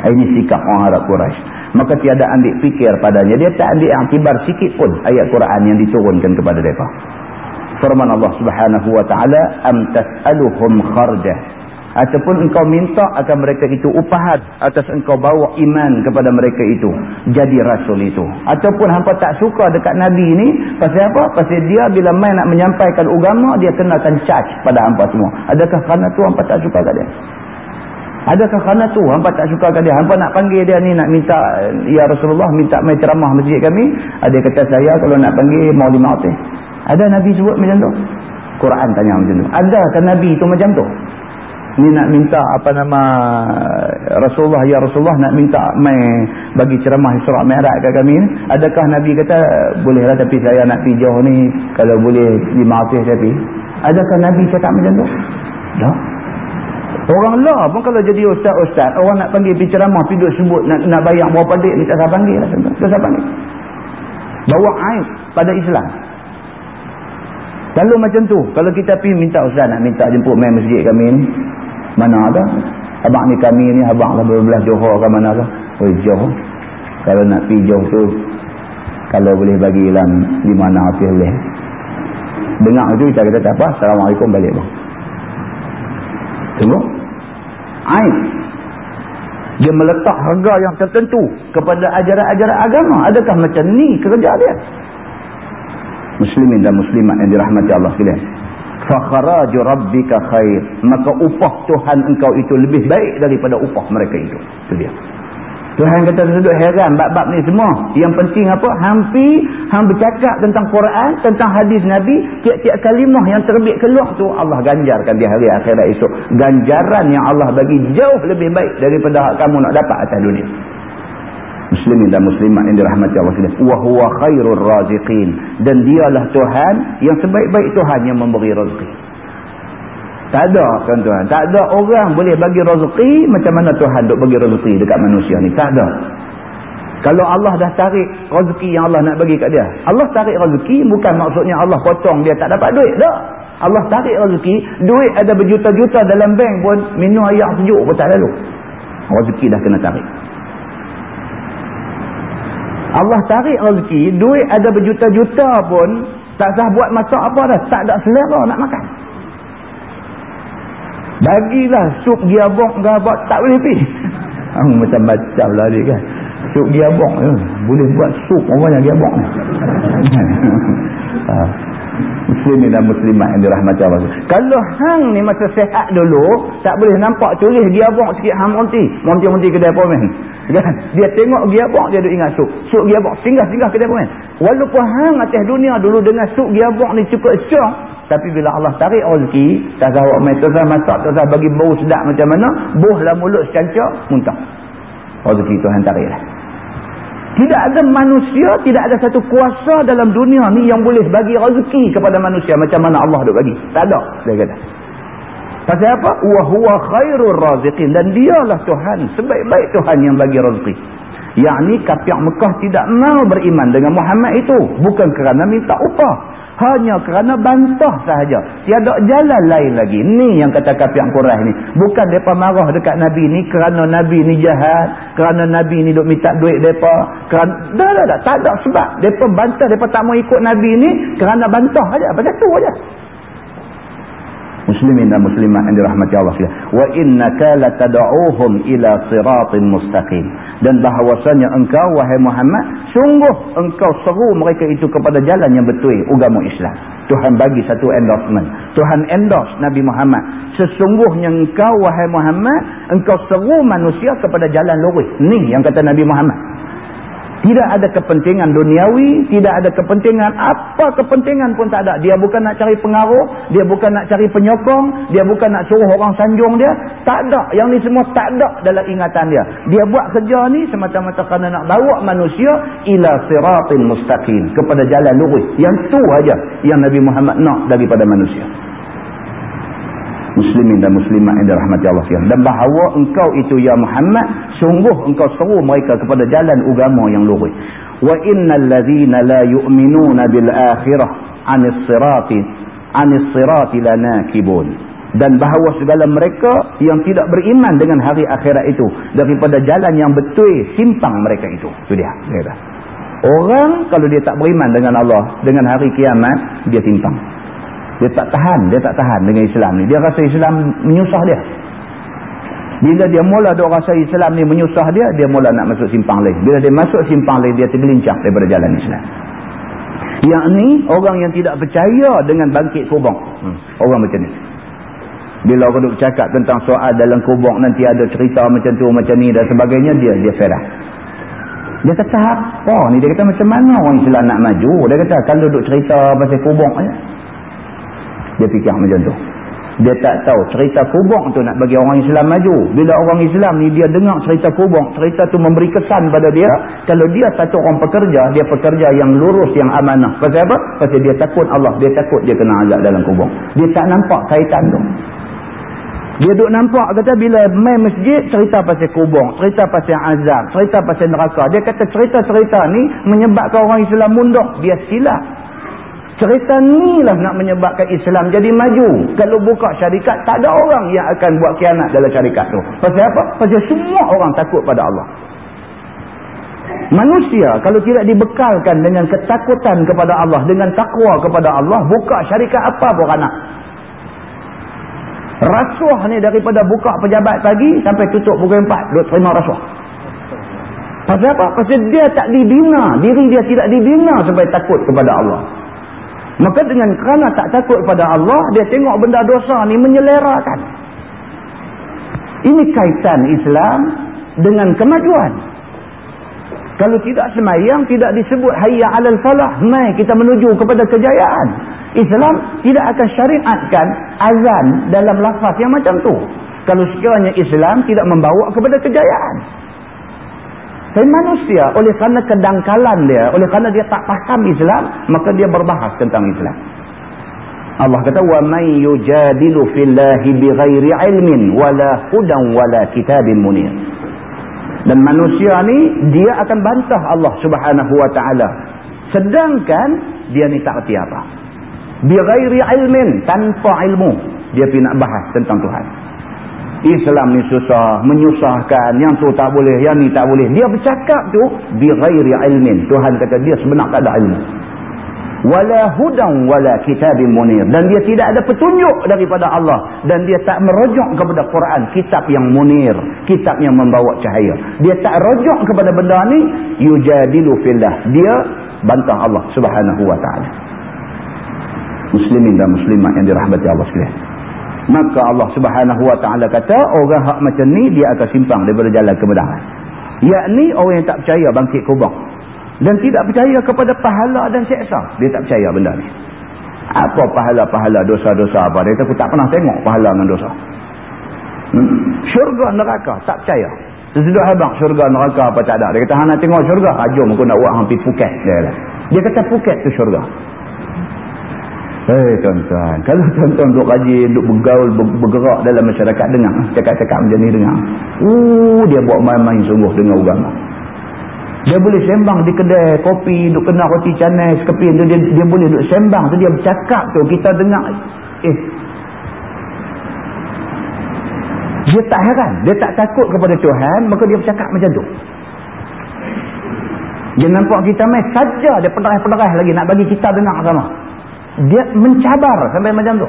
A: ini sikap orang Arab Quraisy. Maka tiada ambil fikir padanya. Dia tak ambil aktibar sikit pun ayat Quran yang diturunkan kepada mereka. Firman Allah subhanahu wa ta'ala. Am tas'aluhum kharjah. Ataupun engkau minta akan mereka itu upahat atas engkau bawa iman kepada mereka itu. Jadi rasul itu. Ataupun hampa tak suka dekat Nabi ini. Pasal apa? Pasal dia bila main nak menyampaikan agama, dia kenakan charge pada hampa semua. Adakah kerana tu hampa tak suka kat dia? Adakah kerana tu hampa tak suka kat dia? Hampa nak panggil dia ni nak minta ya Rasulullah minta mai ceramah masjid kami. Ada kata saya kalau nak panggil mau lima hati. Ada Nabi sebut macam tu? Quran tanya macam tu. Ada kan Nabi tu macam tu? Ni nak minta apa nama Rasulullah ya Rasulullah nak minta mai bagi ceramah Isra Mi'raj kat kami ni. Adakah Nabi kata bolehlah tapi saya nak pergi jauh ni kalau boleh lima hati saya pergi. Adakah Nabi cakap macam tu? Tak. Orang lah pun kalau jadi ustaz-ustaz, orang nak panggil pergi ceramah, pergi duduk sebut, nak, nak bayar berapa duit, ni tak saya panggil lah. Tak saya panggil. Bawa aib pada Islam. Kalau macam tu, kalau kita pergi minta ustaz nak minta jemput main masjid kami ni, mana ada? Abang ni kami ni, abang lah berbelah Johor ke mana lah. Oh Johor. Kalau nak pergi Johor tu, kalau boleh bagi dalam di mana hati boleh. Dengar tu kita kata apa? Assalamualaikum balik. Tengok aib dia meletak harga yang tertentu kepada ajaran-ajaran agama. Adakah macam ni kerja dia? Muslimin dan muslimat yang dirahmati Allah sekalian. Fakharaju rabbika khair. Maka upah Tuhan engkau itu lebih baik daripada upah mereka itu. Itu dia Tuhan kata duduk heran bab-bab ni semua. Yang penting apa? Hampir hang bercakap tentang Quran, tentang hadis Nabi, tiap-tiap kalimah yang terbit keluar tu Allah ganjarkan di hari akhirat esok. Ganjaran yang Allah bagi jauh lebih baik daripada hak kamu nak dapat atas dunia. Muslimin dan muslimat yang dirahmati Allah sekalian. Wa huwa khairur raziqin dan dialah Tuhan yang sebaik-baik Tuhan yang memberi rezeki. Tak ada tuan-tuan. Tak ada orang boleh bagi rezeki macam mana Tuhan duk bagi rezeki dekat manusia ni. Tak ada. Kalau Allah dah tarik rezeki yang Allah nak bagi kat dia. Allah tarik rezeki bukan maksudnya Allah potong dia tak dapat duit. Tak. Allah tarik rezeki. Duit ada berjuta-juta dalam bank pun minum air sejuk pun tak lalu. Rezeki dah kena tarik. Allah tarik rezeki. Duit ada berjuta-juta pun tak sah buat masak apa dah. Tak ada selera nak makan. Bagilah sup giabok gabak tak boleh pergi. Ah, macam macam lah dia kan. Sup giabok tu. Boleh buat sup orang yang giabok ni. Muslimin dan muslimat yang dirahmati Allah. Kalau hang ni masa sehat dulu, tak boleh nampak tulis giabok sikit hang monti. Monti-monti kedai pomen. Kan? Dia tengok giabok dia duk ingat sup. Sup giabok singgah-singgah kedai pomen. Walaupun hang atas dunia dulu dengan sup giabok ni cukup syok, tapi bila Allah tarik rezeki, tak tahu awak main tak masak, tahu bagi bau sedap macam mana, buhlah mulut secancak, muntah. Rezeki Tuhan tarik lah. Tidak ada manusia, tidak ada satu kuasa dalam dunia ni yang boleh bagi rezeki kepada manusia macam mana Allah dah bagi. Tak ada, dia kata. Pasal apa? Wa huwa khairur raziqin dan dialah Tuhan, sebaik-baik Tuhan yang bagi rezeki. Yang ni kapiak Mekah tidak mau beriman dengan Muhammad itu. Bukan kerana minta upah hanya kerana bantah sahaja. Tiada jalan lain lagi. Ni yang kata kafir Quraisy ni. Bukan depa marah dekat nabi ni kerana nabi ni jahat kerana nabi ni duk minta duit depa kerana dah dah dah. Tak ada sebab. Depa bantah depa tak mau ikut nabi ni kerana bantah aja. Macam tu aja muslimin dan muslimat yang dirahmati Allah sekalian. Wa innaka latad'uuhum ila siratin mustaqim. Dan bahawasanya engkau wahai Muhammad sungguh engkau seru mereka itu kepada jalan yang betul agama Islam. Tuhan bagi satu endorsement. Tuhan endorse Nabi Muhammad. Sesungguhnya engkau wahai Muhammad engkau seru manusia kepada jalan lurus. Ni yang kata Nabi Muhammad tidak ada kepentingan duniawi, tidak ada kepentingan apa kepentingan pun tak ada. Dia bukan nak cari pengaruh, dia bukan nak cari penyokong, dia bukan nak suruh orang sanjung dia. Tak ada. Yang ni semua tak ada dalam ingatan dia. Dia buat kerja ni semata-mata kerana nak bawa manusia ila siratin mustaqim. Kepada jalan lurus. Yang tu aja yang Nabi Muhammad nak daripada manusia muslimin dan muslimat yang dirahmati Allah sekalian. Dan bahawa engkau itu ya Muhammad sungguh engkau seru mereka kepada jalan agama yang lurus wa innal ladzina la yu'minuna bil akhirah anis sirati anis sirati lanakibun dan bahawa segala mereka yang tidak beriman dengan hari akhirat itu daripada jalan yang betul simpang mereka itu. Itu dia kata orang kalau dia tak beriman dengan Allah dengan hari kiamat dia simpang dia tak tahan, dia tak tahan dengan Islam ni. Dia rasa Islam menyusah dia. Bila dia mula dok rasa Islam ni menyusah dia, dia mula nak masuk simpang lain. Bila dia masuk simpang lain, dia tergelincang daripada jalan Islam. Yang ni, orang yang tidak percaya dengan bangkit kubang. Hmm. Orang macam ni. Bila orang duk cakap tentang soal dalam kubang nanti ada cerita macam tu, macam ni dan sebagainya, dia dia ferah. Dia kata apa ni? Dia kata macam mana orang Islam nak maju? Dia kata kalau duk cerita pasal kubang aja. Dia fikir macam tu. Dia tak tahu cerita kubur tu nak bagi orang Islam maju. Bila orang Islam ni dia dengar cerita kubur, cerita tu memberi kesan pada dia. Kalau dia satu orang pekerja, dia pekerja yang lurus, yang amanah. Pasal apa? Pasal dia takut Allah. Dia takut dia kena azab dalam kubur. Dia tak nampak kaitan tu. Dia duk nampak kata bila main masjid cerita pasal kubur, cerita pasal azab, cerita pasal neraka. Dia kata cerita-cerita ni menyebabkan orang Islam mundur. Dia silap. Cerita ni lah nak menyebabkan Islam jadi maju. Kalau buka syarikat, tak ada orang yang akan buat kianat dalam syarikat tu. Pasal apa? Pasal semua orang takut pada Allah. Manusia kalau tidak dibekalkan dengan ketakutan kepada Allah, dengan takwa kepada Allah, buka syarikat apa pun anak. Rasuah ni daripada buka pejabat pagi sampai tutup pukul 4, duk terima rasuah. Pasal apa? Pasal dia tak dibina. Diri dia tidak dibina supaya takut kepada Allah. Maka dengan kerana tak takut pada Allah, dia tengok benda dosa ni menyelerakan. Ini kaitan Islam dengan kemajuan. Kalau tidak semayang, tidak disebut hayya alal falah. Mai kita menuju kepada kejayaan. Islam tidak akan syariatkan azan dalam lafaz yang macam tu. Kalau sekiranya Islam tidak membawa kepada kejayaan. Tapi manusia oleh kerana kedangkalan dia, oleh kerana dia tak faham Islam, maka dia berbahas tentang Islam. Allah kata wa may yujadilu fillahi bighairi ilmin wala hudan wala kitabin munir. Dan manusia ni dia akan bantah Allah Subhanahu wa taala. Sedangkan dia ni tak reti apa. Bighairi ilmin, tanpa ilmu, dia pergi nak bahas tentang Tuhan. Islam ni susah, menyusahkan, yang tu tak boleh, yang ni tak boleh. Dia bercakap tu bi ghairi ilmin. Tuhan kata dia sebenarnya tak ada ilmu. Wala hudan wala kitabim munir. Dan dia tidak ada petunjuk daripada Allah. Dan dia tak merujuk kepada Quran kitab yang munir kitab yang membawa cahaya. Dia tak rujuk kepada benda ni yujadilu fillah. Dia bantah Allah Subhanahu wa taala. Muslimin dan muslimat yang dirahmati Allah sekalian maka Allah Subhanahu wa taala kata orang hak macam ni dia akan simpang daripada jalan kebenaran yakni orang yang tak percaya bangkit kubur dan tidak percaya kepada pahala dan seksa. Dia tak percaya benda ni. Apa pahala-pahala dosa-dosa apa? Dia aku tak pernah tengok pahala dengan dosa. Hmm. Syurga neraka, tak percaya. Sesudah habang syurga neraka apa tak ada. Dia kata, nak tengok syurga? Ajum aku nak buat hampir Phuket. Dia, kata. dia kata Phuket tu syurga. Hey, tuan-tuan, kalau tuan-tuan duk rajin, duk bergaul, bergerak dalam masyarakat dengar, cakap-cakap macam ni dengar. Uh, dia buat main-main sungguh dengan agama. Dia boleh sembang di kedai kopi, duk kena roti canai, sekepin tu dia, dia boleh duk sembang. Tu dia bercakap tu. Kita dengar. Eh. Dia tak heran, dia tak takut kepada Tuhan, maka dia bercakap macam tu. Dia nampak kita main saja. Dia penerah-penerah lagi. Nak bagi kita dengar sama. Dia mencabar sampai macam tu.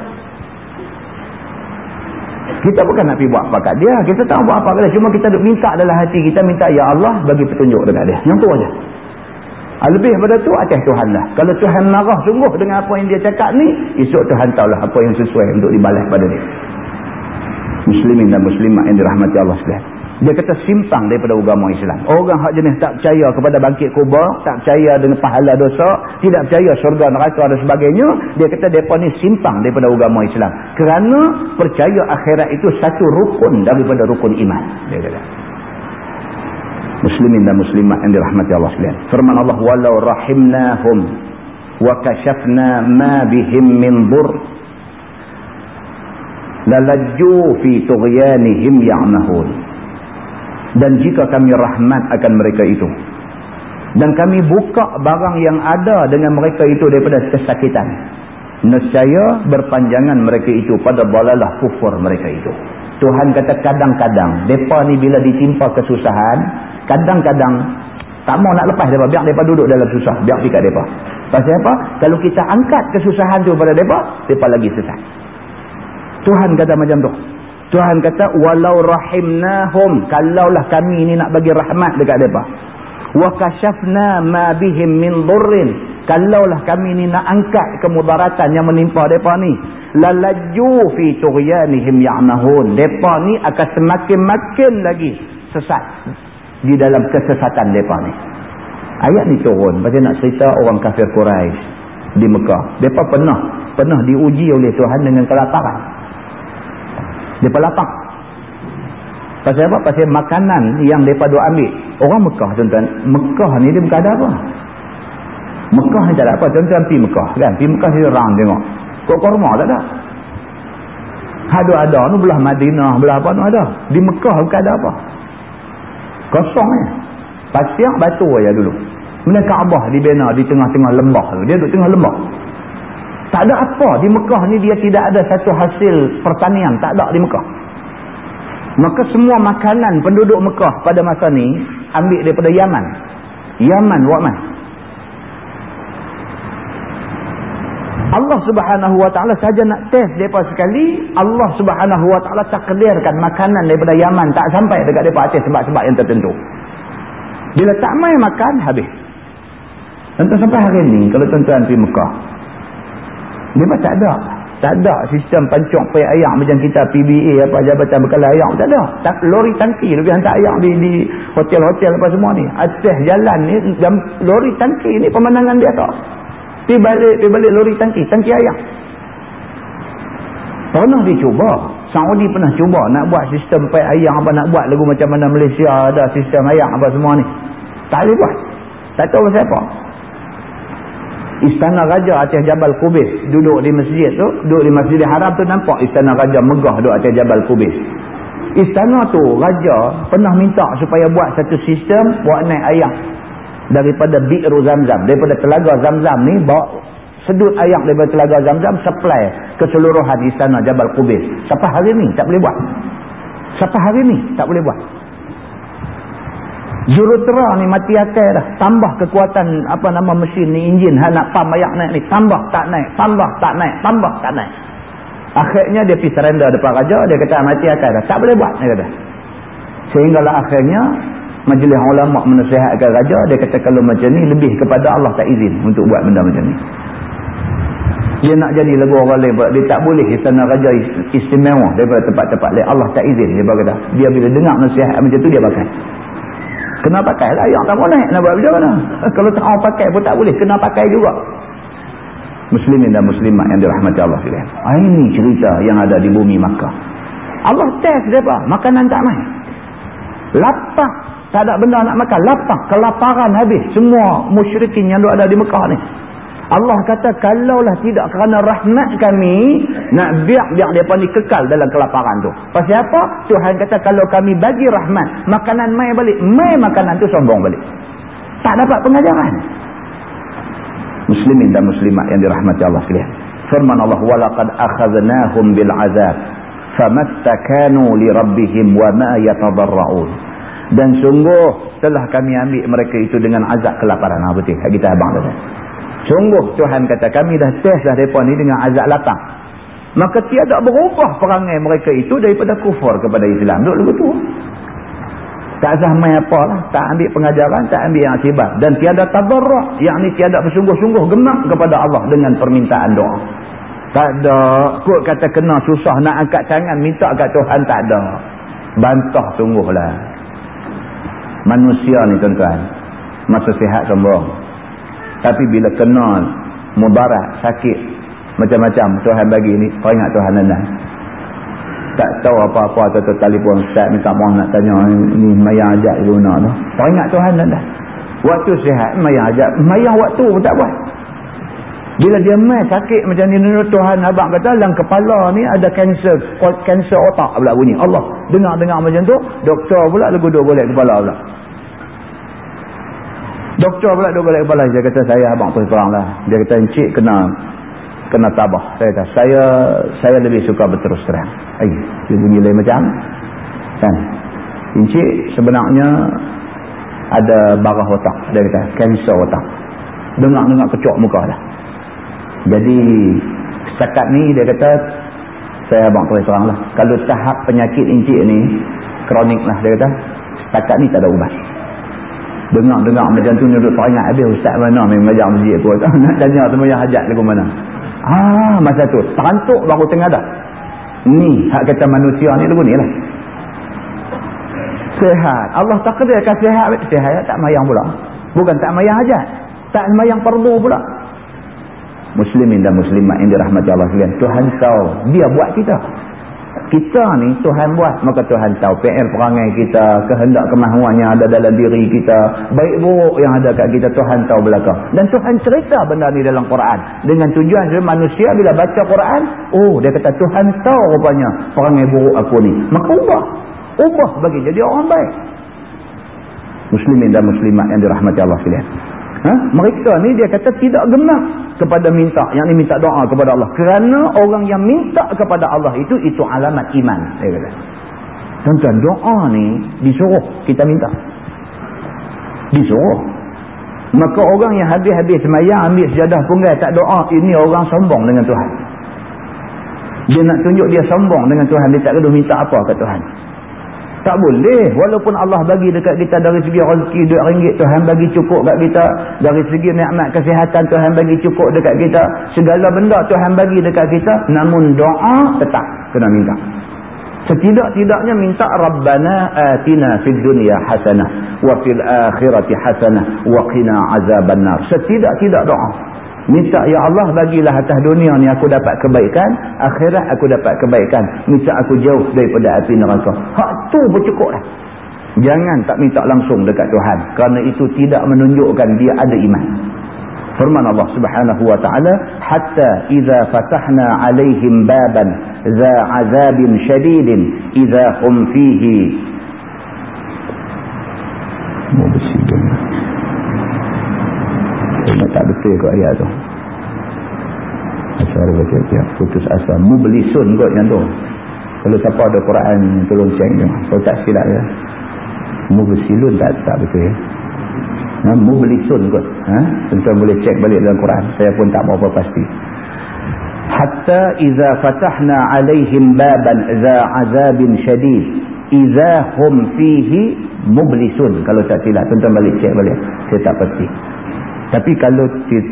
A: Kita bukan nak pergi buat apa kat dia. Kita tak buat apa kat dia. Cuma kita duk minta dalam hati kita. Minta Ya Allah bagi petunjuk dekat dia. Yang tu aja. Ha, lebih daripada tu atas Tuhan lah. Kalau Tuhan marah sungguh dengan apa yang dia cakap ni. Esok Tuhan tahulah apa yang sesuai untuk dibalas pada dia. Muslimin dan muslimat yang dirahmati Allah sekalian. Dia kata simpang daripada agama Islam. Orang hak jenis tak percaya kepada bangkit kubur, tak percaya dengan pahala dosa, tidak percaya syurga neraka dan sebagainya, dia kata depa ni simpang daripada agama Islam. Kerana percaya akhirat itu satu rukun daripada rukun iman. Dia kata. Muslimin dan muslimat yang dirahmati Allah sekalian. Firman Allah walau rahimnahum wa kashafna ma bihim min dur lalajju fi tughyanihim ya'mahun dan jika kami rahmat akan mereka itu. Dan kami buka barang yang ada dengan mereka itu daripada kesakitan. Nescaya berpanjangan mereka itu pada balalah kufur mereka itu. Tuhan kata kadang-kadang mereka ni bila ditimpa kesusahan kadang-kadang tak mau nak lepas mereka. Biar mereka duduk dalam susah biar tingkat mereka. Pasal apa? kalau kita angkat kesusahan tu pada mereka mereka lagi sesat. Tuhan kata macam tu Tuhan kata walau rahimnahum kalaulah kami ini nak bagi rahmat dekat depa wa kashafna ma bihim min dhurrin kalaulah kami ini nak angkat kemudaratan yang menimpa depa ni. Lalaju fi tughyanihim ya'mahun depa ni akan semakin-makin lagi sesat di dalam kesesatan depa ni. Ayat ni turun pasal nak cerita orang kafir Quraisy di Mekah. Depa pernah pernah diuji oleh Tuhan dengan kelaparan dia lapang. Pasal apa? Pasal makanan yang mereka duk ambil. Orang Mekah tuan-tuan. Mekah ni dia bukan ada apa. Mekah ni tak ada apa. Tuan-tuan pergi Mekah kan. Pergi Mekah dia orang tengok. Kok korma tak ada. Ada ada. Ni belah Madinah. Belah apa ni ada. Di Mekah bukan ada apa. Kosong ni. Pasir batu aja dulu. Mana Kaabah dibina di tengah-tengah lembah tu. Dia duduk tengah lembah. Tak ada apa. Di Mekah ni dia tidak ada satu hasil pertanian. Tak ada di Mekah. Maka semua makanan penduduk Mekah pada masa ni ambil daripada Yaman. Yaman buat mana? Allah subhanahu wa ta'ala saja nak test mereka sekali. Allah subhanahu wa ta'ala takdirkan makanan daripada Yaman tak sampai dekat mereka atas sebab-sebab yang tertentu. Bila tak main makan, habis. Tentu sampai hari ni, kalau tuan-tuan pergi Mekah, memang tak ada. Tak ada sistem pancung pay ayak macam kita PBA apa jabatan bekal ayak tak ada. Tak lori tangki lebih hantar ayak di, di hotel-hotel apa semua ni. Atas jalan ni lori tangki ni pemandangan dia tak. Pergi balik pergi balik lori tangki tangki ayam pernah dicuba? Saudi pernah cuba nak buat sistem pai ayam apa nak buat lagu macam mana Malaysia ada sistem ayam apa semua ni? Tak boleh buat. Tak tahu pasal apa Istana Raja atas Jabal Kubis duduk di masjid tu duduk di masjid haram tu nampak Istana Raja megah duduk atas Jabal Kubis. Istana tu raja pernah minta supaya buat satu sistem buat naik ayam daripada bi'ru zamzam. Daripada telaga zamzam ni bawa sedut ayam daripada telaga zamzam supply keseluruhan istana Jabal Qubis sampai hari ni tak boleh buat. Sampai hari ni tak boleh buat Jurutera ni mati akal dah tambah kekuatan apa nama mesin ni enjin nak pam ayak naik ni tambah tak naik tambah tak naik tambah tak naik Akhirnya dia pergi surrender depan raja. Dia kata mati akan dah. Tak boleh buat. Dia kata. Sehinggalah akhirnya majlis ulama menasihatkan raja. Dia kata kalau macam ni lebih kepada Allah tak izin untuk buat benda macam ni. Dia nak jadi lagu orang lain. Dia tak boleh istana raja istimewa daripada tempat-tempat lain. Allah tak izin. Dia berkata. Dia bila dengar nasihat macam tu dia pakai. Kena pakai lah. Yang tak boleh naik. Nak buat macam mana? Kalau tak orang pakai pun tak boleh. Kena pakai juga muslimin dan muslimat yang dirahmati Allah. Ah, ini cerita yang ada di bumi Makkah. Allah test depa, makanan tak mai. Lapar, tak ada benda nak makan, lapar, kelaparan habis semua musyrikin yang ada di Mekah ni. Allah kata kalaulah tidak kerana rahmat kami nak biar biar depa ni kekal dalam kelaparan tu. Pasal apa? Tuhan kata kalau kami bagi rahmat, makanan mai balik, mai makanan tu sombong balik. Tak dapat pengajaran muslimin dan muslimat yang dirahmati Allah sekalian. Firman Allah walaqad akhadnahum bil azab famattakanu li rabbihim wa ma yatadarrun. Dan sungguh telah kami ambil mereka itu dengan azab kelaparan. Ha betul. Kita abang tadi. Sungguh Tuhan kata kami dah test dah depa ni dengan azab lapang. Maka tiada berubah perangai mereka itu daripada kufur kepada Islam. Duk lagu tu. Tak sah main apa lah. Tak ambil pengajaran, tak ambil yang akibat. Dan tiada tabarrak. Yang ni tiada bersungguh-sungguh gemak kepada Allah dengan permintaan doa. Tak ada. Kut kata kena susah nak angkat tangan. Minta kat Tuhan tak ada. Bantah sungguhlah. Manusia ni tuan-tuan. Masa sihat sombong. Tapi bila kena mubarak, sakit. Macam-macam Tuhan bagi ni. Kau ingat Tuhan nenang tak tahu apa-apa atau telefon Ustaz minta maaf nak tanya ni mayang ajak guna tu? Kau ingat Tuhan dah waktu sihat mayang ajak. Mayang waktu pun tak buat. Bila dia main sakit macam ni Tuhan abang kata dalam kepala ni ada kanser kanser otak pula bunyi. Allah dengar-dengar macam tu doktor pula lagu dua golek kepala pula doktor pula dua golek kepala dia kata saya abang terus terang lah. Dia kata encik kena kena tabah. Saya kata saya saya lebih suka berterus terang. Ai dia bunyi lain macam kan? Encik sebenarnya ada barah otak. Dia kata kanser otak. Dengar-dengar kecok muka dah. Jadi setakat ni dia kata saya abang terus terang lah. Kalau tahap penyakit encik ni kronik lah dia kata setakat ni tak ada ubat dengar-dengar macam tu duduk teringat habis ustaz mana yang mengajar masjid aku nak tanya semua yang hajat lagu mana Ah masa tu terantuk baru tengah dah. Ni hak kata manusia ni lagu ni lah. Sehat. Allah tak takdirkan sehat. Sehat tak mayang pula. Bukan tak mayang aja. Tak mayang perlu pula. Muslimin dan muslimat yang dirahmati Allah sekalian. Tuhan tahu. Dia buat kita kita ni Tuhan buat maka Tuhan tahu PR perangai kita kehendak kemahuan yang ada dalam diri kita baik buruk yang ada kat kita Tuhan tahu belakang dan Tuhan cerita benda ni dalam Quran. Dengan tujuan manusia bila baca Quran oh dia kata Tuhan tahu rupanya perangai buruk aku ni. Maka ubah. Ubah bagi jadi orang baik. Muslimin dan muslimat yang dirahmati Allah sekalian Ha? Mereka ni dia kata tidak gemak kepada minta. Yang ni minta doa kepada Allah. Kerana orang yang minta kepada Allah itu, itu alamat iman. Dia kata. Tuan-tuan, doa ni disuruh kita minta. Disuruh. Maka orang yang habis-habis semayang ambil sejadah punggai tak doa, ini orang sombong dengan Tuhan. Dia nak tunjuk dia sombong dengan Tuhan. Dia tak kena minta apa ke Tuhan. Tak boleh. Walaupun Allah bagi dekat kita dari segi rezeki duit ringgit Tuhan bagi cukup dekat kita. Dari segi nikmat kesihatan Tuhan bagi cukup dekat kita. Segala benda Tuhan bagi dekat kita. Namun doa tetap kena minta. Setidak-tidaknya minta Rabbana atina fid dunia hasanah. wa fil akhirati hasanah wa qina azabannar setidak-tidak doa minta ya Allah bagilah atas dunia ni aku dapat kebaikan akhirat aku dapat kebaikan. Minta aku jauh daripada api neraka. Hak tu bercukup dah jangan tak minta langsung dekat Tuhan. Kerana itu tidak menunjukkan dia ada iman. Firman Allah Subhanahu wa taala hatta idza fatahna alaihim baban za azabin shadidin idza hum fihi mubsirin tak betul kot ayat tu. Asal baca tiap putus asa mublisun kot yang tu. Kalau siapa ada Quran tolong cek je kalau tak silap ya mubsilun tak tak betul ya. Ha, mublisun kot. Ha? tuan boleh cek balik dalam Quran. Saya pun tak berapa pasti. Hatta iza fatahna alaihim baban za azabin syadid iza hum fihi mublisun. Kalau tak silap tuan balik cek balik. Saya tak pasti tapi kalau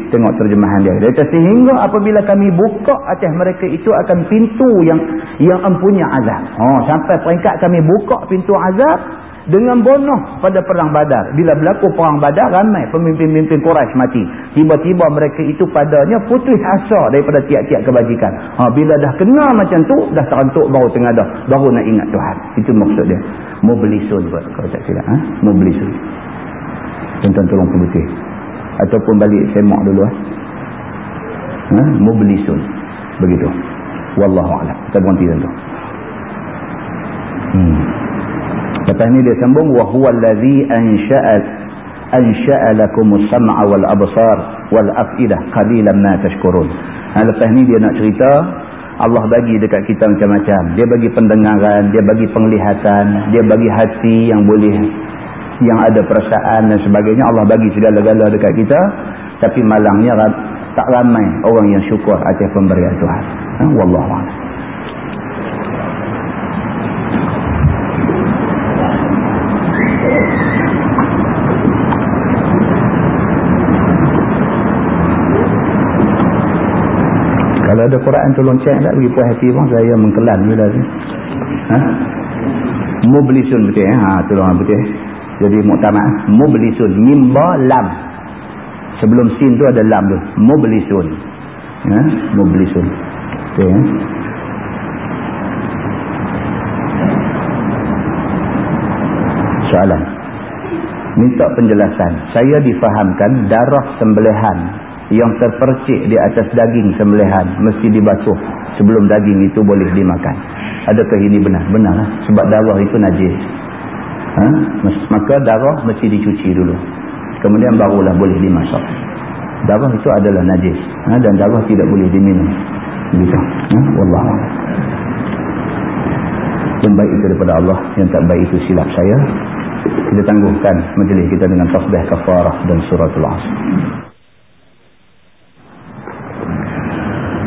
A: tengok terjemahan dia dia kata sehingga apabila kami buka atas mereka itu akan pintu yang yang empunya azab oh, sampai peringkat kami buka pintu azab dengan bonoh pada perang badar. Bila berlaku perang badar, ramai pemimpin-pemimpin Quraisy mati. Tiba-tiba mereka itu padanya putus asa daripada tiap-tiap kebajikan. Ha, bila dah kena macam tu, dah terantuk baru tengah dah. Baru nak ingat Tuhan. Itu maksud dia. Mublisun buat kalau tak silap. Ha? Mublisun. Tuan-tuan tolong pemutih. Ataupun balik semak dulu. Ha? Ha? Mublisun. Begitu. Wallahu'alam. Kita berhenti tuan-tuan. Hmm. Lepas ni dia sambung wa huwa allazi ansha'a ansha'a lakumus sam'a wal absar wal afidah qalilan ma tashkurun. Ha, lepas ni dia nak cerita Allah bagi dekat kita macam-macam. Dia bagi pendengaran, dia bagi penglihatan, dia bagi hati yang boleh yang ada perasaan dan sebagainya. Allah bagi segala-gala dekat kita. Tapi malangnya tak ramai orang yang syukur atas pemberian Tuhan. Ha, wallahu a'lam. Kalau ada Quran tolong cek tak bagi puas hati pun saya mengkelan bila tu. Ha? Mublisun betul eh? Ha, tolong betul. Jadi muktamad mublisun mimba lam. Sebelum sin tu ada lam tu. Mublisun. Ha? Mublisun. Betul eh? Soalan. Minta penjelasan. Saya difahamkan darah sembelihan yang terpercik di atas daging sembelihan mesti dibasuh sebelum daging itu boleh dimakan. Adakah ini benar? Benarlah. Sebab darah itu najis. Ha? Maka darah mesti dicuci dulu. Kemudian barulah boleh dimasak. Darah itu adalah najis. Ha? Dan darah tidak boleh diminum. Begitu. Ha? Wallah. Yang baik itu daripada Allah. Yang tak baik itu silap saya. Kita tangguhkan majlis kita dengan tasbih kafarah dan suratul asr.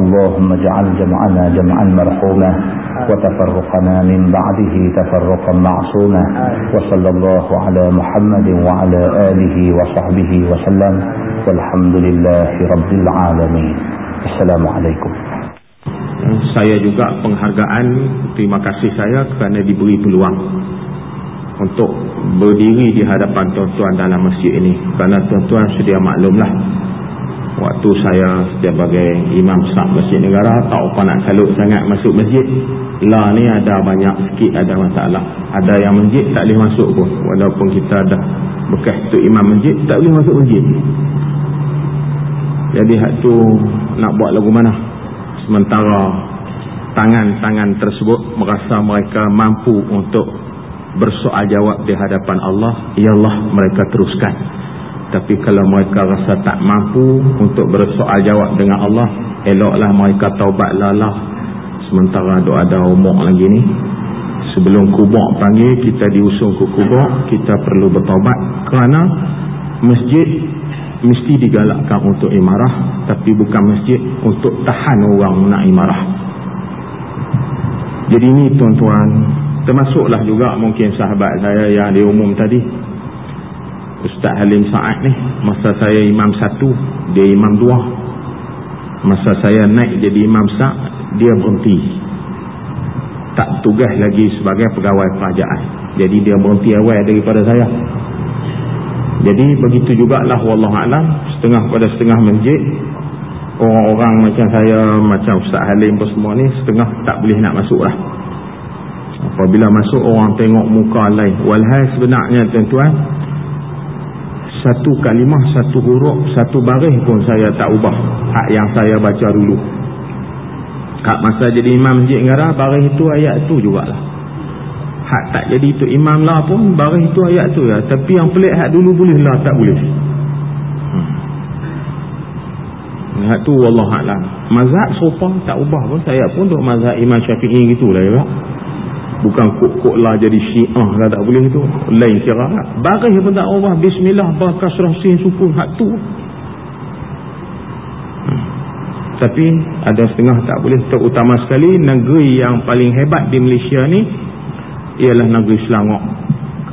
A: اللهم اجعل جمعنا جمعا مرحوما وتفرقنا من بعده تفرقا معصوما وصلى الله على محمد وعلى آله وصحبه وسلم والحمد لله رب العالمين السلام عليكم
B: saya juga penghargaan terima kasih saya kerana diberi peluang untuk berdiri di hadapan tuan-tuan dalam masjid ini kerana tuan-tuan sedia maklumlah waktu saya sebagai imam sah masjid negara tak apa nak salut sangat masuk masjid. Lah ni ada banyak sikit ada masalah. Ada yang masjid tak boleh masuk pun. Walaupun kita dah bekas tu imam masjid tak boleh masuk masjid. Jadi hak tu nak buat lagu mana? Sementara tangan-tangan tersebut merasa mereka mampu untuk bersoal jawab di hadapan Allah ialah mereka teruskan tapi kalau mereka rasa tak mampu untuk bersoal jawab dengan Allah eloklah mereka taubat lalah. Sementara ada ada umur lagi ni. Sebelum kubur panggil kita diusung ke kubur kita perlu bertaubat. Kerana masjid mesti digalakkan untuk imarah tapi bukan masjid untuk tahan orang nak imarah. Jadi ni tuan-tuan termasuklah juga mungkin sahabat saya yang di umum tadi Ustaz Halim Sa'ad ni masa saya imam satu dia imam dua. Masa saya naik jadi imam sa' dia berhenti. Tak tugas lagi sebagai pegawai kerajaan. Jadi dia berhenti awal daripada saya. Jadi begitu jugalah Wallahualam setengah pada setengah masjid orang-orang macam saya macam Ustaz Halim pun semua ni setengah tak boleh nak masuk lah apabila masuk orang tengok muka lain. Walhal sebenarnya tuan-tuan satu kalimah, satu huruf, satu baris pun saya tak ubah. Hak yang saya baca dulu. Hak masa jadi imam masjid negara baris itu ayat tu jugalah. Hak tak jadi itu imam lah pun baris itu ayat tu ya. Tapi yang pelik hak dulu boleh lah tak boleh. Hmm. hak tu Wallahualam mazhab sopa tak ubah pun saya pun duk mazhab imam syafi'i gitulah ya bukan kok-kok lah jadi syiah lah tak boleh tu. Lain kira baris pun tak ubah bismillah bakasrah sin sukun hak tu. Tapi ada setengah tak boleh. Terutama sekali negeri yang paling hebat di Malaysia ni ialah negeri Selangor.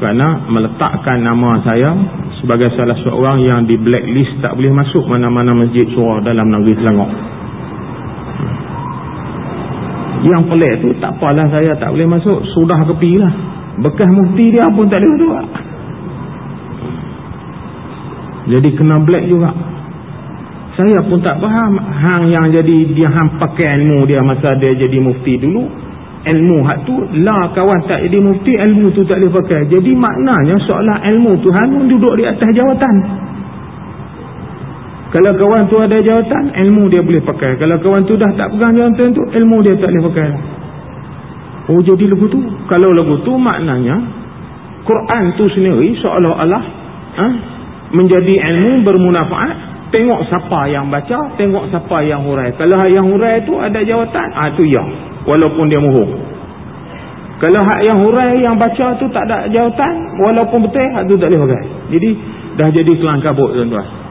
B: Kerana meletakkan nama saya sebagai salah seorang yang di blacklist tak boleh masuk mana-mana masjid surah dalam negeri Selangor yang pelik tu tak apalah saya tak boleh masuk. Sudah kepi lah bekas mufti dia pun tak boleh masuk. Jadi kena black juga. Saya pun tak faham. Hang yang jadi dia hang pakai ilmu dia masa dia jadi mufti dulu ilmu hak tu lah kawan tak jadi mufti ilmu tu tak boleh pakai. Jadi maknanya seolah ilmu tu hang duduk di atas jawatan kalau kawan tu ada jawatan ilmu dia boleh pakai. Kalau kawan tu dah tak pegang jawatan tu ilmu dia tak boleh pakai. Oh jadi lagu tu. Kalau lagu tu maknanya Quran tu sendiri seolah-olah ha, menjadi ilmu bermunafaat tengok siapa yang baca tengok siapa yang hurai. Kalau yang hurai tu ada jawatan ah tu ya. Walaupun dia mohon kalau hak yang hurai yang baca tu tak ada jawatan walaupun betul hak tu tak boleh pakai. Jadi dah jadi kelang kabut tuan-tuan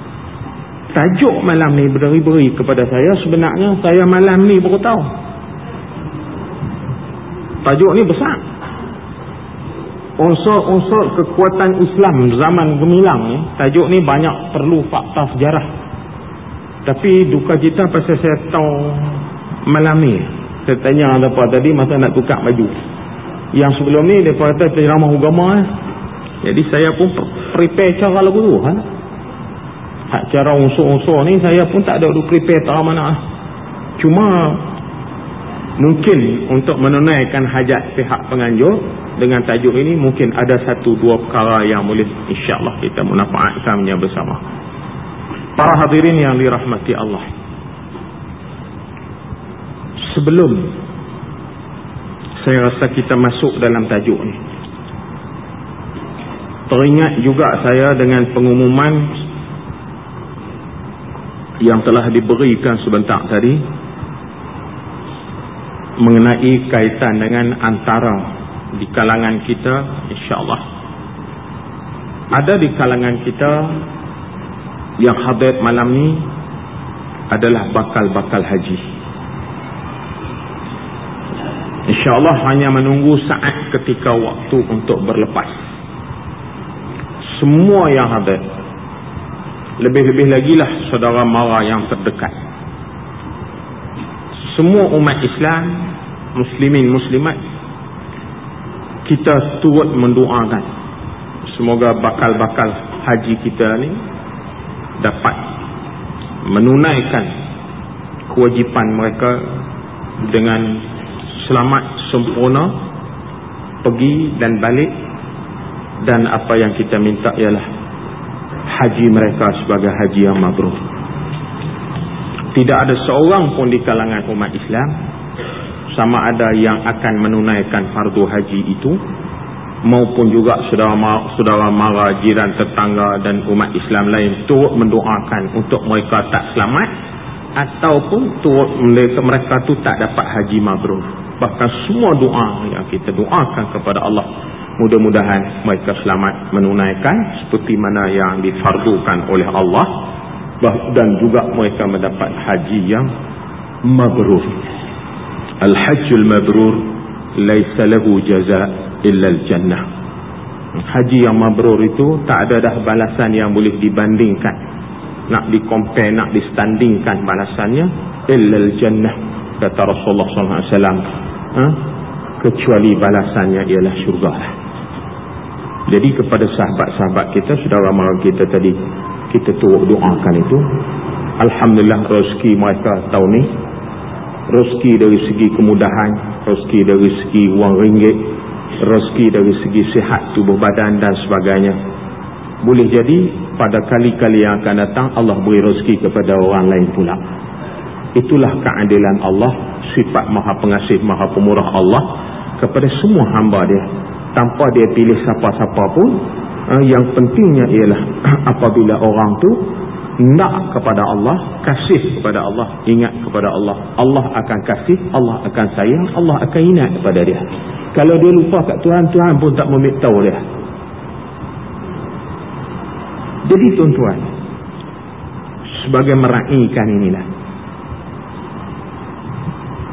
B: tajuk malam ni beri-beri kepada saya sebenarnya saya malam ni baru tahu tajuk ni besar unsur-unsur kekuatan Islam zaman gemilang ni tajuk ni banyak perlu fakta sejarah tapi duka cita pasal saya tahu malam ni saya tanya apa tadi masa nak tukar baju yang sebelum ni dia kata ceramah agama eh. jadi saya pun prepare cara lagu tu ha? Hak cara unsur-unsur ni saya pun tak ada prepare tahu mana. Cuma mungkin untuk menunaikan hajat pihak penganjur dengan tajuk ini mungkin ada satu dua perkara yang boleh insyaAllah kita menafaatkannya bersama. Para hadirin yang dirahmati Allah. Sebelum saya rasa kita masuk dalam tajuk ini teringat juga saya dengan pengumuman yang telah diberikan sebentar tadi mengenai kaitan dengan antara di kalangan kita insyaAllah. Ada di kalangan kita yang hadir malam ni adalah bakal-bakal haji. insyaAllah hanya menunggu saat ketika waktu untuk berlepas. Semua yang hadir lebih-lebih lagi lah saudara mara yang terdekat. Semua umat Islam muslimin muslimat kita turut mendoakan. Semoga bakal-bakal haji kita ni dapat menunaikan kewajipan mereka dengan selamat sempurna pergi dan balik. Dan apa yang kita minta ialah haji mereka sebagai haji yang mabrur tidak ada seorang pun di kalangan umat Islam sama ada yang akan menunaikan fardu haji itu maupun juga saudara mara jiran tetangga dan umat Islam lain turut mendoakan untuk mereka tak selamat ataupun turut mereka, mereka tu tak dapat haji mabrur bahkan semua doa yang kita doakan kepada Allah mudah-mudahan mereka selamat menunaikan seperti mana yang difardukan oleh Allah. Dan juga mereka mendapat haji yang mabrur. Al-hajjul mabrur laisa lahu jaza illa al-jannah. Haji yang mabrur itu tak ada dah balasan yang boleh dibandingkan. Nak dikompare nak distandingkan balasannya illa al-jannah kata Rasulullah SAW ha? kecuali balasannya ialah syurga jadi kepada sahabat-sahabat kita saudara mara kita tadi kita turut doakan itu. Alhamdulillah rezeki mereka tahun ni rezeki dari segi kemudahan rezeki dari segi wang ringgit rezeki dari segi sihat tubuh badan dan sebagainya. Boleh jadi pada kali-kali yang akan datang Allah beri rezeki kepada orang lain pula. Itulah keadilan Allah sifat maha pengasih maha pemurah Allah kepada semua hamba dia tanpa dia pilih siapa-siapa pun uh, yang pentingnya ialah apabila orang tu nak kepada Allah kasih kepada Allah ingat kepada Allah. Allah akan kasih Allah akan sayang Allah akan ingat kepada dia. Kalau dia lupa kat Tuhan Tuhan pun tak memiktahu dia. Jadi tuan-tuan sebagai meraihkan inilah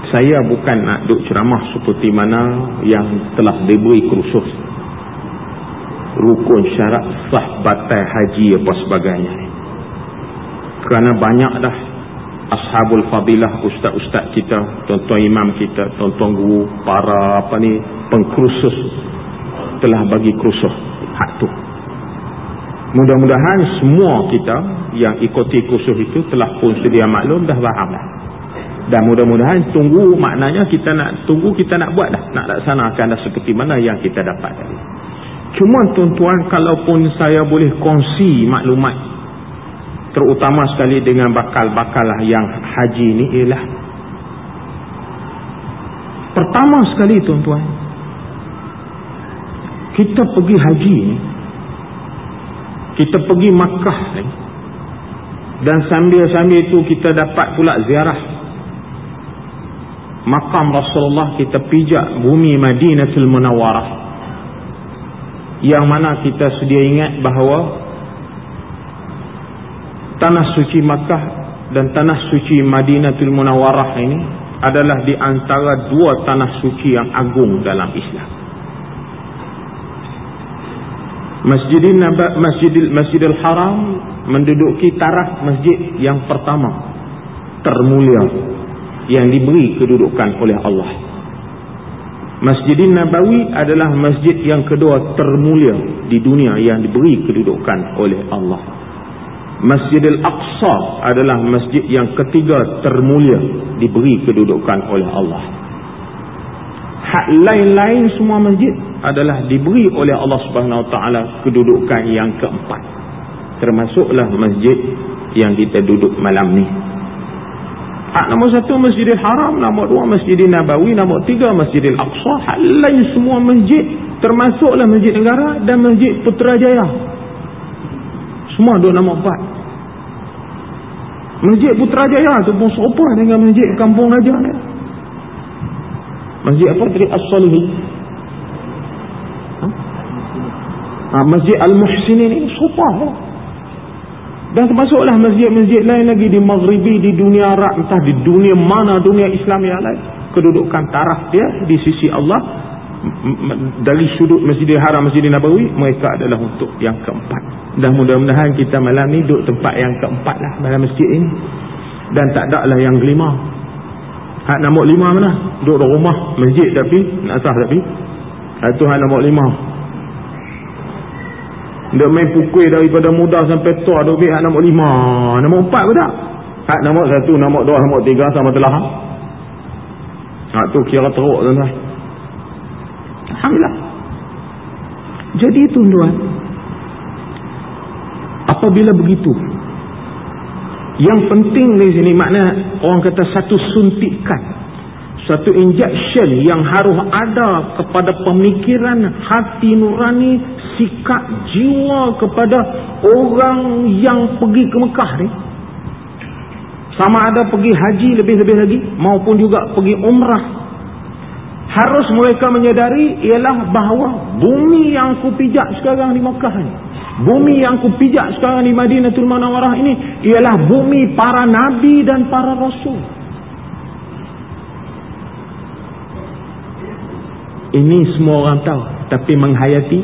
B: saya bukan nak duk ceramah seperti mana yang telah diberi kursus rukun syarat sah batal haji apa sebagainya. Kerana banyak dah ashabul fadilah ustaz-ustaz kita tuan-tuan imam kita tuan-tuan guru para apa ni pengkursus telah bagi kursus hak tu. Mudah-mudahan semua kita yang ikuti kursus itu telah pun sedia maklum dah faham dah dan mudah-mudahan tunggu maknanya kita nak tunggu kita nak buat dah nak laksanakan dah seperti mana yang kita dapat tadi. Cuma tuan-tuan kalaupun saya boleh kongsi maklumat terutama sekali dengan bakal-bakal yang haji ini ialah pertama sekali tuan-tuan kita pergi haji ni kita pergi Makkah ni dan sambil-sambil itu kita dapat pula ziarah makam Rasulullah kita pijak bumi Madinatul Munawwarah yang mana kita sedia ingat bahawa tanah suci Makkah dan tanah suci Madinatul Munawwarah ini adalah di antara dua tanah suci yang agung dalam Islam. Masjidil Masjidil Masjidil Haram menduduki taraf masjid yang pertama termulia yang diberi kedudukan oleh Allah. Masjidin Nabawi adalah masjid yang kedua termulia di dunia yang diberi kedudukan oleh Allah. Masjidil Aqsa adalah masjid yang ketiga termulia diberi kedudukan oleh Allah. Hak lain-lain semua masjid adalah diberi oleh Allah Subhanahu Wa Taala kedudukan yang keempat. Termasuklah masjid yang kita duduk malam ni. Hak nombor satu Masjidil Haram, nombor dua Masjidil Nabawi, nombor tiga Masjidil Aqsa. Hak lain semua masjid, termasuklah Masjid Negara dan Masjid Putrajaya. Semua dua nombor empat. Masjid Putrajaya tu pun serupa dengan Masjid Kampung Raja ni. Masjid apa tadi? As-Salihin. Ha? Ha, Masjid Al-Muhsinin ni serupa lah. Dan termasuklah masjid-masjid lain lagi di Maghribi, di dunia Arab, entah di dunia mana dunia Islam yang lain. Kedudukan taraf dia di sisi Allah, dari sudut Masjidil Haram, Masjidil Nabawi, mereka adalah untuk yang keempat. Dan mudah-mudahan kita malam ni duduk tempat yang keempat lah dalam masjid ini. Dan tak ada lah yang kelima. Hak nombor lima mana? Duduk rumah, masjid tapi, nak sah tapi. Itu hak nombor lima. Dia main pukul daripada muda sampai tua Dia ambil hak nombor lima. Nombor empat pun tak? Hak nombor satu, nombor dua, nombor tiga sama telah. Hak tu kira teruk tuan-tuan. Alhamdulillah. Jadi tuan-tuan Apabila begitu yang penting di sini makna orang kata satu suntikan satu injection yang harus ada kepada pemikiran hati nurani sikap jiwa kepada orang yang pergi ke Mekah ni. Sama ada pergi haji lebih-lebih lagi maupun juga pergi umrah. Harus mereka menyadari ialah bahawa bumi yang ku pijak sekarang di Mekah ni bumi yang ku pijak sekarang di Madinatul Manawarah ini ialah bumi para nabi dan para rasul ini semua orang tahu. Tapi menghayati?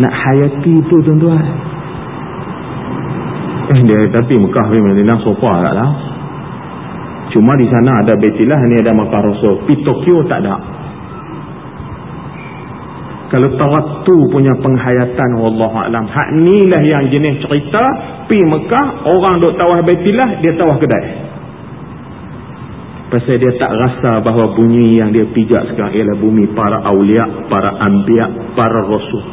B: Nak hayati itu tuan-tuan? Eh dia tapi Mekah ni Madinah sopa tak lah cuma di sana ada Betilah ni ada Mekah Rasul. Di Tokyo tak ada. Kalau tawattu punya penghayatan Wallahualam hak ni lah yang jenis cerita. Pi Mekah orang duk tawah Betilah dia tawah kedai Pasal dia tak rasa bahawa bunyi yang dia pijak sekarang ialah bumi para awliya, para ambiya, para rasul.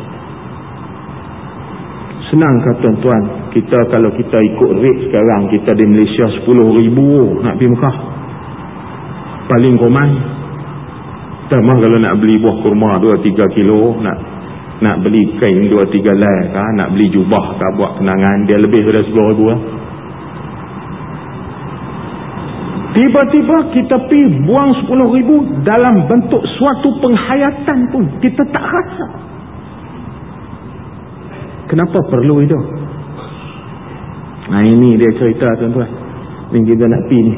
B: Senang kata tuan-tuan, kita kalau kita ikut rate sekarang, kita di Malaysia 10 ribu nak pergi Mekah. Paling koman. Tambah kalau nak beli buah kurma 2-3 kilo, nak nak beli kain 2-3 lai, nak beli jubah kah, buat kenangan, dia lebih daripada 10 ribu lah. Tiba-tiba kita pergi buang 10 ribu dalam bentuk suatu penghayatan pun. Kita tak rasa. Kenapa perlu itu? Nah ini dia cerita tuan-tuan. Ini kita nak pergi ni.